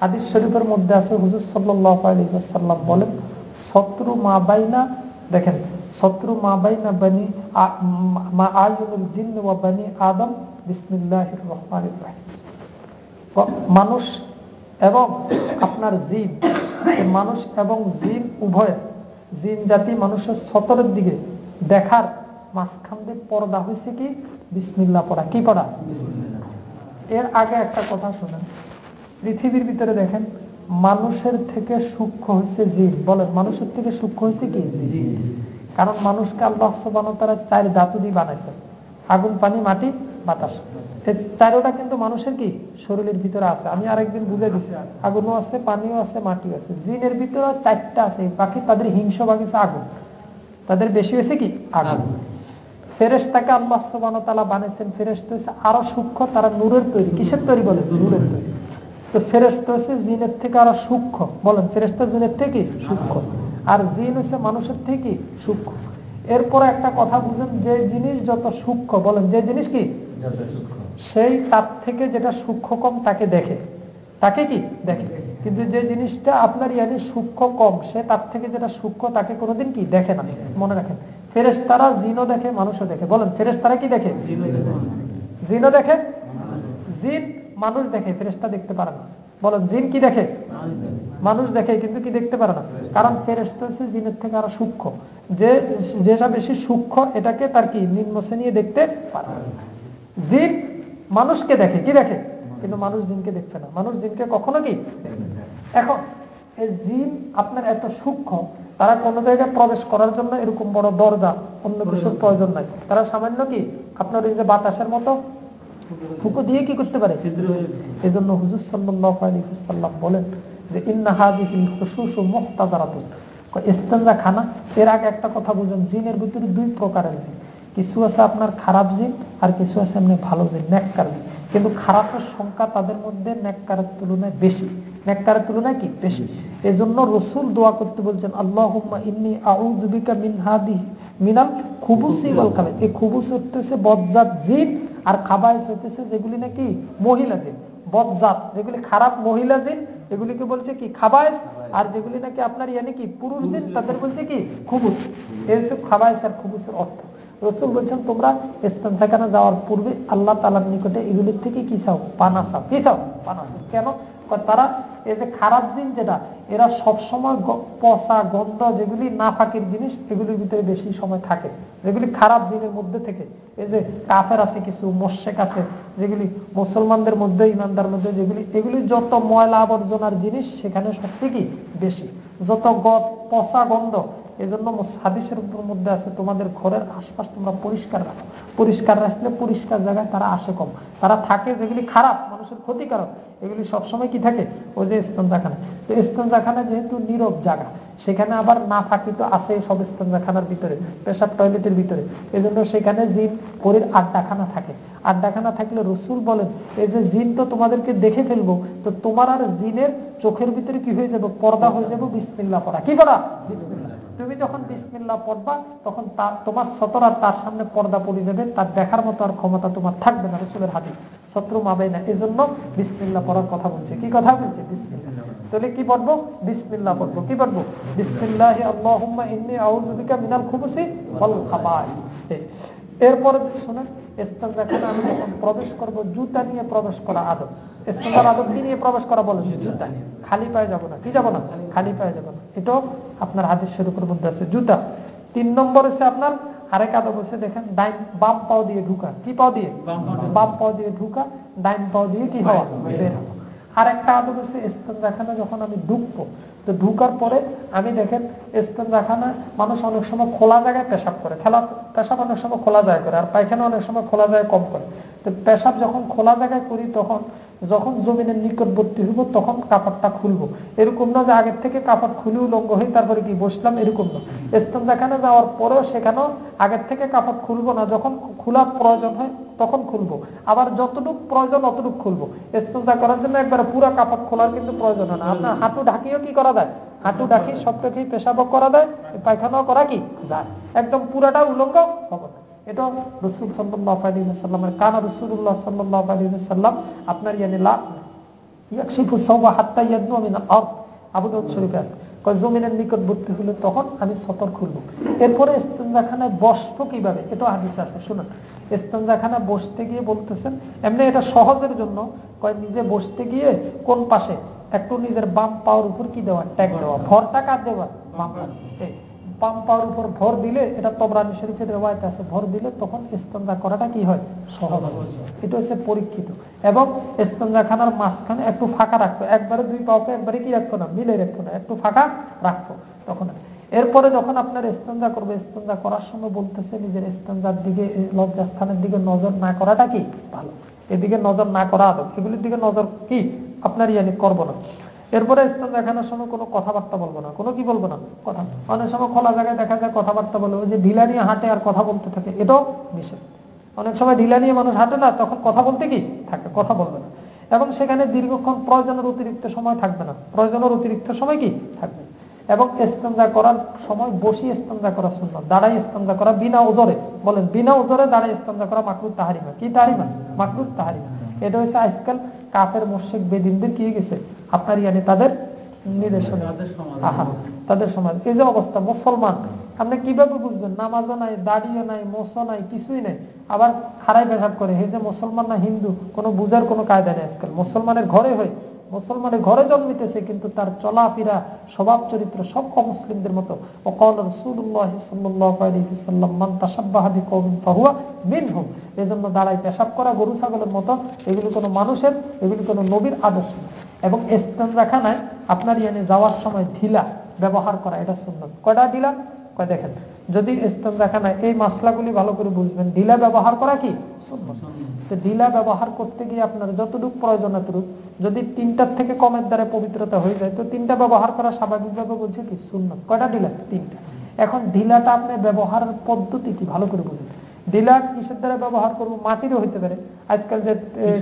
হাদিস শরীফের মধ্যে আছে, হুজুর ওয়াসাল্লাম বলেন, শত্রু মা বাইনা, দেখেন, শত্রু মা বাইনা বানি মা আয়ুনুল জিন ওয়া বানি আদম, বিসমিল্লাহির রহমানির রহিম। মানুষ এবং আপনার জিন মানুষ এবং জিন উভয় জিন জাতি মানুষের সতরের দিকে দেখার মাঝখান দিয়ে পর্দা হয়েছে কি? বিসমিল্লা পড়া। কি পড়া? এর আগে একটা কথা শুনেন। পৃথিবীর ভিতরে দেখেন মানুষের থেকে সূক্ষ্ম হয়েছে জিন। বলেন মানুষের থেকে সূক্ষ্ম হয়েছে কি? কারণ মানুষকে আল্লাহ তারা চার ধাতু দিয়ে বানাইছে আগুন পানি মাটি বাতাস। চারোটা কিন্তু মানুষের কি? শরীরের ভিতরে আছে। আমি আরেকদিন বুঝে দিছি। আগুনও আছে পানিও আছে মাটিও আছে। জিনের ভিতরে চারটা আছে বাকি তাদের হিংস বাকি আগুন। তাদের বেশি হয়েছে কি? আগুন। ফেরেস্তাকে আল্লাহ সোবান তালা বানিয়েছেন ফেরেস্ত হয়েছে আরও সূক্ষ্ম তারা নূরের তৈরি। কিসের তৈরি বলে নূরের তৈরি। তো ফেরেস্ত হচ্ছে জিনের থেকে আরও সূক্ষ্ম। বলেন ফেরেস্তা জিনের থেকে সূক্ষ্ম। আর জিন হচ্ছে মানুষের থেকে সূক্ষ্ম। এরপরে একটা কথা বুঝেন যে জিনিস যত সূক্ষ্ম বলেন যে জিনিস কি? সেই তার থেকে যেটা সূক্ষ্ম কম তাকে দেখে। তাকে কি? দেখে। কিন্তু যে জিনিসটা আপনার ইয়ানি সূক্ষ্ম কম সে তার থেকে যেটা সূক্ষ্ম তাকে কোনোদিন কি? দেখে না। মনে রাখেন। ফেরেস তারা জিনও দেখে মানুষও দেখে। বলেন ফেরেস তারা কি দেখে। জিনও দেখে? জিন মানুষ দেখে ফেরেস্তা দেখতে পারে না। বলেন জিন কি দেখে? মানুষ দেখে, কিন্তু কি দেখতে পারে না? কারণ ফেরেস্তা হচ্ছে জিনের থেকে আরও সূক্ষ্ম। যে যেটা বেশি সূক্ষ্ম, এটাকে তার কি, নিম্ন শ্রেণি দেখতে পারে জিন মানুষকে দেখে, কি দেখে? কিন্তু মানুষ জিনকে দেখবে না। মানুষ জিনকে কখনো কি এখন, এই জিন আপনার এত সূক্ষ্ম, তারা কোন জায়গায় প্রবেশ করার জন্য এরকম বড় দরজা, অন্য কিছুর প্রয়োজন নাই। তারা সামান্য কি, আপনার এই যে বাতাসের মতো ফুকো দিয়ে কি করতে পারে? এই জন্য হুজুর সাল্লাম বলেন যে ইস্তেঞ্জা খানা, এর আগে একটা কথা বুঝেন জিনের ভিতরে দুই প্রকারের জিন। কিছু আছে আপনার খারাপ জিন, আর কিছু আছে এমনি ভালো জিন নেককার জিন। কিন্তু খারাপের সংখ্যা তাদের মধ্যে নেককারের তুলনায় বেশি। নেককারের তুলনায় কি? বেশি। এই জন্য রসুল দোয়া করতে বলছেন আল্লাহ ইন্নি আউদ্দিকা মিনহাদি মিনাল খুবুসি বল খাবে এই খুবুস হচ্ছে বদজাত জিন আর খাবাইস হইতেছে যেগুলি নাকি মহিলা জিন বদজাত যেগুলি খারাপ মহিলা জিন এগুলিকে বলছে কি খাবাইস আর যেগুলি নাকি আপনার ইয়ে নাকি পুরুষ জিন তাদের বলছে কি খুবুস। এই হচ্ছে খাবাইস আর খুবুসের অর্থ। রসুল বলছেন তোমরা ইস্তানসাখানা যাওয়ার পূর্বে আল্লাহ তালার নিকটে এগুলির থেকে কি চাও? পানা চাও। কি চাও? পানা চাও। কেন? তারা এই যে খারাপ জিন যেটা, এরা সবসময় পচা গন্ধ যেগুলি না ফাঁকির জিনিস, এগুলির ভিতরে বেশি সময় থাকে। যেগুলি খারাপ জিনের মধ্যে থেকে। এই যে কাফের আছে কিছু, মোশেক আছে, যেগুলি মুসলমানদের মধ্যে, ইমানদার মধ্যে যেগুলি, এগুলি যত ময়লা আবর্জনার জিনিস, সেখানে সবচেয়ে কি? বেশি। যত পচা গন্ধ এই জন্য হাদিসের মধ্যে আছে, তোমাদের ঘরের আশপাশ তোমরা পরিষ্কার রাখো। পরিষ্কার রাখলে পরিষ্কার জায়গায় তারা আসে কম। তারা থাকে যেগুলি খারাপ, মানুষের ক্ষতিকারক, এগুলি সবসময় কি থাকে? ওই যে স্তঞ্জাখানা তো স্তঞ্জাখানা যেহেতু নীরব জায়গা, সেখানে আবার না ফাঁকি তো আছে সব স্তঞ্জাখানার ভিতরে, পেশাব টয়লেটের ভিতরে। এই জন্য সেখানে জিন পরীর আড্ডাখানা থাকে। আড্ডাখানা থাকলে রসুল বলেন, এই যে জিন তো তোমাদেরকে দেখে ফেলব, তো তোমার আর জিনের চোখের ভিতরে কি হয়ে যাবে? পর্দা হয়ে যাব বিসমিল্লা পড়া। কি করা বিসমিল্লা তুমি যখন বিসমিল্লা পড়বা, তখন তার তোমার সতর তার সামনে পর্দা পড়ে যাবে, তার দেখার মতো আর ক্ষমতা তোমার থাকবে না রসুলের হাদিস। শত্রু মাবে না এই জন্য বিসমিল্লা পড়ার কথা বলছে। কি কথা বলছে? বিসমিল্লা তাহলে কি পড়ব? বিসমিল্লা পড়ব। কি পড়ব? বিসমিল্লাহ মিনাল খুবুসি এরপরে শুনেন ইস্তেঞ্জাখানে আমি যখন প্রবেশ করব জুতা নিয়ে প্রবেশ করা আদব। আদব কি নিয়ে প্রবেশ করা বলেন? জুতা খালি পায়ে যাব না। কি যাব না? খালি পায়ে। যাব না। এটাও আপনার মধ্যে আছে। জুতা। তিন নম্বর হচ্ছে আপনার আরেক আদব হচ্ছে দেখেন ডাইন বাম পাও দিয়ে ঢুকা। কি পাও দিয়ে? বাম পাও দিয়ে। ঢুকা ডাইন পাও দিয়ে কি হওয়া? বের হওয়া। আর একটা আদব হচ্ছে ইস্তেঞ্জাখানা যখন আমি ঢুকবো তো ঢুকার পরে আমি দেখেন ইস্তেঞ্জাখানা মানুষ অনেক সময় খোলা জায়গায় পেশাব করে, খেলা, পেশাব অনেক সময় খোলা জায়গায় করে, আর পায়খানা অনেক সময় খোলা জায়গায় কম করে। তো পেশাব যখন খোলা জায়গায় করি তখন যখন জমিনের নিকটবর্তী হইব তখন কাপড়টা খুলবো। এরকম না যে আগের থেকে কাপড় খুলে উলঙ্গ হই তারপরে কি বসলাম? এরকম না। ইস্তেঞ্জাখানে যাওয়ার পরেও সেখানেও আগের থেকে কাপড় খুলবো না। যখন খোলার প্রয়োজন হয় তখন খুলবো। আবার যতটুক প্রয়োজন অতটুক খুলবো। ইস্তেঞ্জা করার জন্য একবারে পুরো কাপড় খোলার কিন্তু প্রয়োজন হয় না। আপনার হাঁটু ঢাকিও কি করা যায়? হাঁটু ঢাকি সবটাকেই পেশাবক করা দেয় পায়খানাও করা কি? যায়। একদম পুরাটা উলঙ্গ হবে না। এটা রসুল সাল্লামের কানা রসুল্লাহ সাল্লাহ আলী সাল্লাম আপনার ইয়ানি লাভ আমি জমিনের নিকটবর্তী হলে তখন আমি সতর খুলবো। এরপরে ইস্তেঞ্জাখানায় বসবো কীভাবে? এটা হাদিস আছে, শুনুন। ইস্তেঞ্জাখানা বসতে গিয়ে বলতেছেন, এমনি এটা সহজের জন্য, কয়, নিজে বসতে গিয়ে কোন পাশে? একটু নিজের বাম পাওয়ার উপর কি দেওয়া? ট্যাগ দেওয়া। ভরটা কার দেওয়া? বাম বাম পাওয়ার উপর ভর দিলে এটা তবরানি শরীফের রেওয়ায়ত আছে, ভর দিলে তখন ইস্তেঞ্জা করাটা কি হয়? সহজ। এটা হচ্ছে পরীক্ষিত। এবং ইস্তেঞ্জা খানার মাঝখানে একটু ফাঁকা রাখতো একবারে দুই পাওকে একবারে কি রাখতো না? মিলে রাখতো না। একটু ফাঁকা রাখতো তখন। এরপরে যখন আপনার ইস্তেঞ্জা করবে ইস্তেঞ্জা করার সময় বলতেছে নিজের ইস্তেঞ্জার দিকে লজ্জাস্থানের দিকে নজর না করাটা কি? ভালো। এদিকে নজর না করা আদব এগুলির দিকে নজর কি? আপনার ইয়ানি করব না। এরপরে স্থান দেখানোর সময় কোনো কথাবার্তা বলব না। কোনো কি বলব না? কথা। অনেক সময় খোলা জায়গায় দেখা যায় কথাবার্তা বলব যে ঢিলা নিয়ে হাঁটে আর কথা বলতে থাকে, এটাও নিষেধ। অনেক সময় ঢিলা নিয়ে মানুষ হাঁটে না, তখন কথা বলতে কি? থাকে, কথা বলবে না। এবং সেখানে দীর্ঘক্ষণ প্রয়োজনের অতিরিক্ত সময় থাকবে না। প্রয়োজনের অতিরিক্ত সময় কি? থাকবে। এবং ইস্তেঞ্জা করার সময় বসি ইস্তেঞ্জা করা শূন্য দাঁড়াই ইস্তেঞ্জা করা বিনা ওজরে। বলেন, বিনা ওজরে দাঁড়াই ইস্তেঞ্জা করা মাকরুদ তাহারিমা। কি তাহারিমা? মাকরুদ তাহারিমা। এটা হচ্ছে আজকাল কাফের মোর্শেক বেদিনদের কি গেছে আপনার ইয়ানি তাদের আহা তাদের সমাজ। এই যে অবস্থা মুসলমান আপনি কীভাবে বুঝবেন? নামাজও নাই দাড়িও নাই মোসো নাই কিছুই নাই। আবার খারাই পেশাব করে। হে যে মুসলমান না হিন্দু কোনো বুঝার কোনো কায়দা নেই আজকাল। মুসলমানের ঘরে হয় মুসলমানের ঘরে জন্মিতেছে কিন্তু তার চলাফেরা স্বভাব চরিত্র সব অমুসলিমদের মতো। অকল রসুল্লাহ এই জন্য দাঁড়ায় পেশাব করা গরু ছাগলের মতো। এগুলি কোনো মানুষের এগুলি কোনো নবীর আদর্শ এবং এস্তেঞ্জাখানায় আপনার ইয়ানে যাওয়ার সময় ঢিলা ব্যবহার করা, এটা সুন্দর কয়টা ঢিলা? কয় দেখেন, যদি ইস্তেঞ্জাখানায় এই মাসলাগুলি ভালো করে বুঝবেন, ঢিলা ব্যবহার করা কি? সুন্দর তো ঢিলা ব্যবহার করতে গিয়ে আপনার যতটুকু প্রয়োজন এতটুকু, যদি তিনটার থেকে কমের দ্বারা পবিত্রতা হয়ে যায়, তো তিনটা ব্যবহার করা স্বাভাবিকভাবে বলছে কি? শূন্য কয়টা ঢিলা? তিনটা। এখন ঢিলাটা আপনি ব্যবহারের পদ্ধতি কি ভালো করে বুঝেন। ঢিলা কিসের দ্বারা ব্যবহার করব? মাটিরও হইতে পারে। আজকাল যে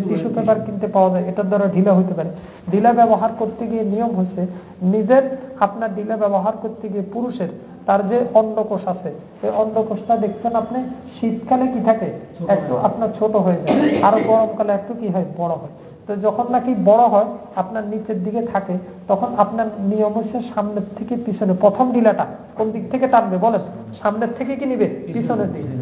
টিস্যু পেপার কিনতে পাওয়া যায় এটার দ্বারা ঢিলা হইতে পারে। ঢিলা ব্যবহার করতে গিয়ে নিয়ম হয়েছে নিজের আপনার ঢিলা ব্যবহার করতে গিয়ে পুরুষের তার যে অন্ডকোষ আছে এই অন্ডকোষটা দেখতেন আপনি শীতকালে কি থাকে? একটু আপনার ছোট হয়ে যায় আরও গরমকালে একটু কি হয়? বড় হয়। তো যখন নাকি বড় হয় আপনার নিচের দিকে থাকে তখন আপনার নিয়ম হচ্ছে সামনের থেকে পিছনে প্রথম ডিলাটা কোন দিক থেকে টানবে বলেন? সামনের থেকে কি নিবে? পিছনের দিকে।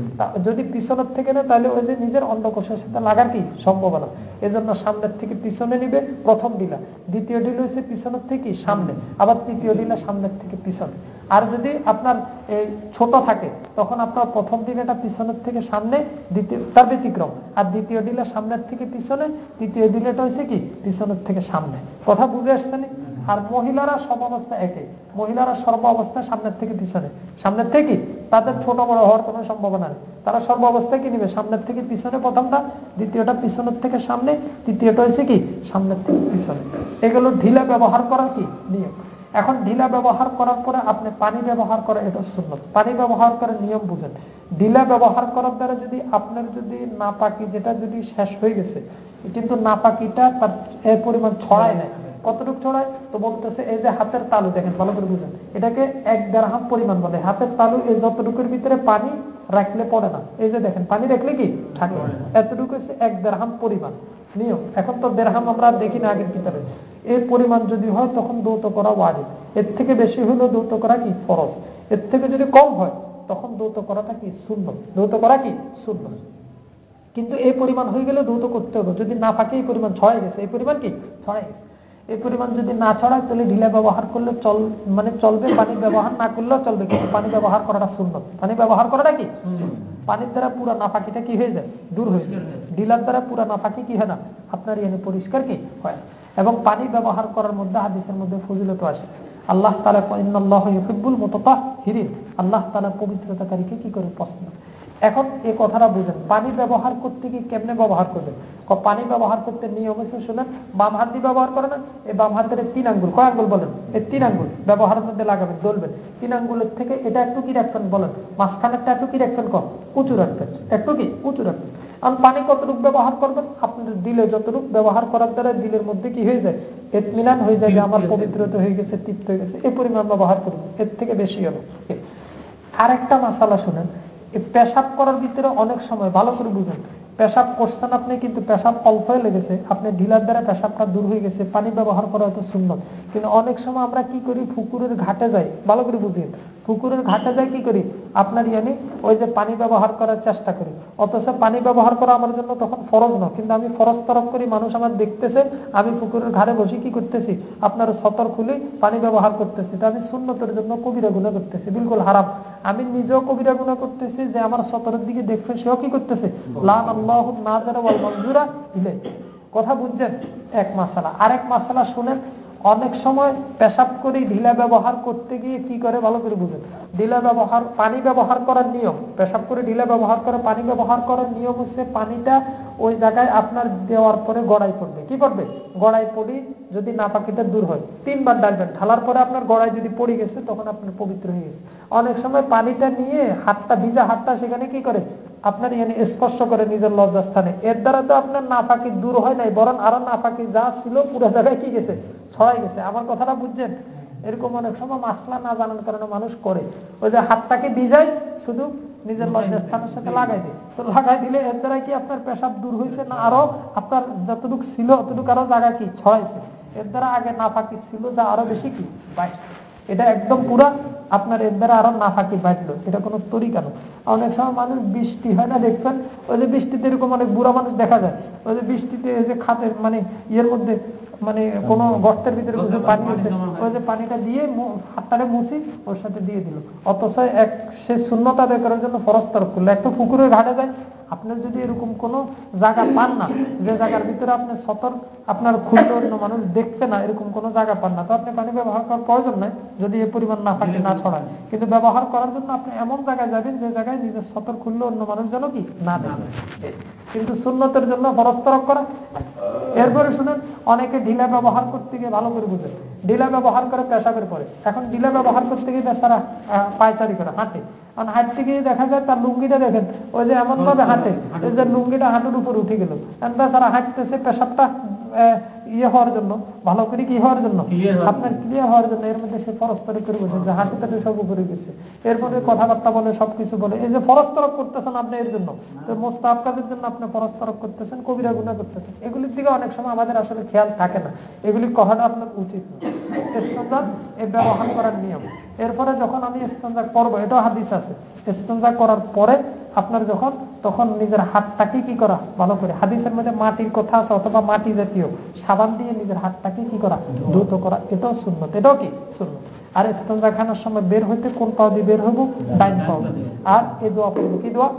যদি পিছনের থেকে নেয়, তাহলে ওই যে নিজের অন্ডকোষের সাথে লাগার কি সম্ভাবনা? এজন্য সামনের থেকে পিছনে নিবে, প্রথম ডিলা। দ্বিতীয় ডিল হচ্ছে পিছনের থেকে সামনে, আবার তৃতীয় ডিলা সামনের থেকে পিছনে। আর যদি আপনার এই ছোট থাকে, তখন আপনার প্রথম ডিলাটা পিছনের থেকে সামনে, দ্বিতীয় তার ব্যতিক্রম। আর দ্বিতীয় ডিলা সামনের থেকে পিছনে, তৃতীয় ডিলাটা হয়েছে কি? পিছনের থেকে সামনে। কথা বুঝে আসছে আসছেন আর মহিলারা সব অবস্থা একই মহিলারা সর্ব অবস্থায় সামনের থেকে পিছনে। সামনের থেকে তাদের ছোট বড় হওয়ার কোনো সম্ভাবনা নেই। তারা সর্ব অবস্থায় কি নিবে? সামনের থেকে পিছনে প্রথমটা, দ্বিতীয়টা পিছনের থেকে সামনে, তৃতীয়টা হয়েছে কি? সামনের থেকে পিছনে। এগুলো ঢিলা ব্যবহার করার কি? নিয়ম। এখন ঢিলা ব্যবহার করার পরে আপনি পানি ব্যবহার করে, এটা শূন্য পানি ব্যবহার করে নিয়ম বুঝেন। ঢিলা ব্যবহার করার দ্বারা যদি আপনার যদি নাপাকি, যেটা যদি শেষ হয়ে গেছে, কিন্তু নাপাকিটা তার এর পরিমাণ ছড়ায় নেয় কতটুকু ছড়ায় তো বলতেছে এই যে হাতের তালু দেখেন ভালো করে বুঝেন। এটাকে এক দেড়হাম পরিমাণ বলে। হাতের তালু এই যতটুকুর ভিতরে পানি রাখলে পড়ে না। এই যে দেখেন পানি রাখলে কি? থাকে। এতটুকু হচ্ছে এক দেড়হাম পরিমাণ। নিয়ম। এখন তো দেড়হাম আমরা দেখি না আগের কিতাবে। এই পরিমাণ যদি হয় তখন দৌত করা ওয়াজিব। এর থেকে বেশি হলো দৌত করা কি? ফরজ। এর থেকে যদি কম হয় তখন দৌত করাটা কি? শূন্য দৌত করা কি? শূন্য কিন্তু এই পরিমাণ হয়ে গেলে দৌত করতে হবে। যদি না ফাঁকে এই পরিমাণ ছড়াই গেছে। এই পরিমাণ কি? ছড়াই গেছে। এই পরিমাণ যদি না ছড়ায়, তাহলে ঢিলা ব্যবহার করলে চল মানে চলবে, পানি ব্যবহার না করলেও চলবে, কিন্তু পানি ব্যবহার করাটা শূন্য পানি ব্যবহার করাটা কি? পানির দ্বারা পুরো নাফাকিটা কি হয়ে যায়? দূর হয়ে যায়। ডিলার দ্বারা পুরো নাফাকি কি হয় না? আপনার ইয়ানি পরিষ্কার কি? হয় এবং পানি ব্যবহার করার মধ্যে, হাদিসের মধ্যে ফজিলত আসছে। আল্লাহ তালা ইফিবুল মততা হিরিন আল্লাহ তালা পবিত্রতাকারীকে কি করে পছন্দ? এখন এই কথাটা বুঝেন। পানি ব্যবহার করতে গিয়ে কেমনে ব্যবহার করবেন? পানি ব্যবহার করতে নিয়ম হয়েছে শুনেন বাম হাত দিয়ে ব্যবহার করে না এই বাম হাতের তিন আঙ্গুল কয় আঙ্গুল বলেন? এই তিন আঙ্গুল ব্যবহারের মধ্যে লাগাবেন দলবেন। তিন আঙ্গুলের থেকে এটা একটু কি রাখবেন বলেন? মাঝখানেরটা একটু কি রাখবেন কম উঁচু রাখবেন একটু কি? উঁচু রাখবেন আর পানি কতটুকু ব্যবহার করবেন? আপনার দিলে যতটুকু ব্যবহার করার দ্বারা দিলের মধ্যে কি হয়ে যায়? এতমিনান হয়ে যায় যে আমার পবিত্রতা হয়ে গেছে তৃপ্ত হয়ে গেছে এই পরিমাণ ব্যবহার করবেন এর থেকে বেশি হবে আর একটা মাসালা শুনেন। পেশাব করার ভিতরে অনেক সময় ভালো করে বুঝেন। পেশাব করছেন আপনি, কিন্তু পেশাব অল্প হয়ে লেগেছে। আপনি ঢিলার দ্বারা পেশাবটা দূর হয়ে গেছে, পানি ব্যবহার করা হয়তো সুন্দর কিন্তু অনেক সময় আমরা কি করি, পুকুরের ঘাটে যাই। ভালো করে বুঝিয়ে পুকুরের ঘাটে যাই কি করি? আপনার ইয়ানি ওই যে পানি ব্যবহার করার চেষ্টা করি। অথচ পানি ব্যবহার করা আমার জন্য তখন ফরজ না, কিন্তু আমি ফরজ তরফ করি, মানুষ আমার দেখতেছে, আমি পুকুরের ঘাড়ে বসে কি করতেছি? আপনার সতর খুলে পানি ব্যবহার করতেছি। তো আমি শূন্যতের জন্য কবিরা গুণা করতেছি, বিলকুল হারাম। আমি নিজেও কবিরা গুণা করতেছি যে আমার সতরের দিকে দেখবে, সেও কি করতেছে? কথা বুঝছেন? এক মাসালা। আরেক মাসালা শুনেন অনেক সময় পেশাব করে ঢিলা ব্যবহার করতে গিয়ে কি করে ভালো করে বুঝেন? ঢিলা ব্যবহার, পানি ব্যবহার করার নিয়ম। পেশাব করে ঢিলা ব্যবহার করে, পানি ব্যবহার করার নিয়ম হচ্ছে পানিটা ওই জায়গায় আপনার দেওয়ার পরে গড়াই পড়বে। কি পড়বে? গড়াই পড়ি যদি না পাখিটা দূর হয়। তিনবার ডালবেন ঢালার পরে আপনার গড়াই যদি পড়ে গেছে, তখন আপনার পবিত্র হয়ে গেছে। অনেক সময় পানিটা নিয়ে হাতটা, ভিজা হাতটা সেখানে কি করে? আপনার ইয়ানি স্পর্শ করে নিজের লজ্জাস্থানে। এর দ্বারা তো আপনার নাফাকি দূর হয় নাই বরং আরও নাফাকি যা ছিল পুরো জায়গায় কি গেছে? ছড়াই গেছে। আমার কথাটা বুঝছেন? এরকম অনেক সময় মাসলা না জানার কারণে মানুষ করে। ওই যে হাতটাকে ভিজাই শুধু নিজের লজ্জাস্থানের সাথে লাগাই দিই তো লাগাই দিলে এর দ্বারা কি আপনার পেশাব দূর হয়েছে না আরও আপনার যতটুকু ছিল অতটুকু আরও জায়গা কি ছড়াইছে? এর দ্বারা আগে নাফাকি ছিল যা আরও বেশি কি? বাড়ছে। এটা একদম পুরা আপনার এর দ্বারা আরও না ফাঁকি বাঁধলো এটা কোনো তরি কেন অনেক সময় মানুষ বৃষ্টি হয় না দেখবেন? ওই যে বৃষ্টিতে এরকম অনেক বুড়া মানুষ দেখা যায়। ওই যে বৃষ্টিতে যে খাতের মানে ইয়ের মধ্যে মানে কোন গর্তের ভিতরে কিছু পানি আছে ওই যে পানিটা দিয়ে হাতটারে মুছি ওর সাথে দিয়ে দিল। অথচ এক সে শূন্যতা আদায় করার জন্য পরস্তর করল। একটা পুকুরের ঘাটে যায় আপনার যদি এরকম কোন জায়গা পান না, যে জায়গার ভিতরে আপনি সতর্ক আপনার খুললে অন্য মানুষ দেখবে না, এরকম কোন জায়গা পান না, তো আপনি পানি ব্যবহার করার প্রয়োজন নাই, যদি এ পরিমাণ না ফাঁকে না ছড়ায়। কিন্তু ব্যবহার করার জন্য আপনি এমন জায়গায় যাবেন, যে জায়গায় নিজের সতর খুললে অন্য মানুষ যেন কি না দেখে। কিন্তু সুন্নতের জন্য ফরস্তরক করা। এরপরে শুনেন, অনেকে ঢিলা ব্যবহার করতে গিয়ে ভালো করে বুঝে ঢিলা ব্যবহার করে পেশাবের পরে। এখন ঢিলা ব্যবহার করতে গিয়ে পেশারা পায়চারি করে, হাঁটে। কারণ হাঁটতে গিয়ে দেখা যায় তার লুঙ্গিটা দেখেন ওই যে এমন ভাবে হাঁটে ওই যে লুঙ্গিটা হাঁটুর উপর উঠে গেল। বেচারা হাঁটতেছে পেশাবটা ইয়ে হওয়ার জন্য ভালো করে কি হওয়ার জন্য? আপনার ক্লিয়ার হওয়ার জন্য। এর মধ্যে সে ফরস্তরে করে বসে যে হাঁটু তাটু সব উপরে গেছে। এরপরে কথাবার্তা বলে সবকিছু বলে। এই যে ফরস্তরক করতেছেন আপনি এর জন্য মোস্তাব কাজের জন্য আপনি ফরস্তরক করতেছেন কবিরা গুণা করতেছেন। এগুলির দিকে অনেক সময় আমাদের আসলে খেয়াল থাকে না। এগুলি কহাটা আপনার উচিত না। এই ব্যবহার করার নিয়ম। এরপরে যখন আমি ইস্তঞ্জা করব এটাও হাদিস আছে ইস্তঞ্জা করার পরে আপনার যখন, তখন নিজের হাতটাকে কি করা? ভালো করে। হাদিসের মধ্যে মাটির কথা আছে, অথবা মাটি জাতীয়। সাবান দিয়ে নিজের হাতটাকে কি করা? দ্রুত করা। এটাও শূন্যত এটাও কি? শূন্য আর ইস্তঞ্জা খানার সময় বের হইতে কোন পাও দিয়ে বের হব ডাইন পাও আর এ দোয়া করব কি দোয়া?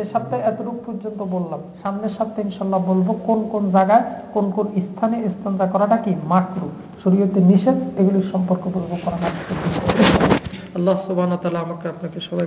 এ সপ্তাহে এতটুকু পর্যন্ত বললাম। সামনের সপ্তাহে ইনশাল্লাহ বলব কোন কোন জায়গায়, কোন কোন স্থানে স্থানটা করাটা কি মাকরু শরীয়তে নিষেধ, এগুলির সম্পর্ক বলব করা আল্লাহ সুবাহ আমাকে আপনাকে সবাই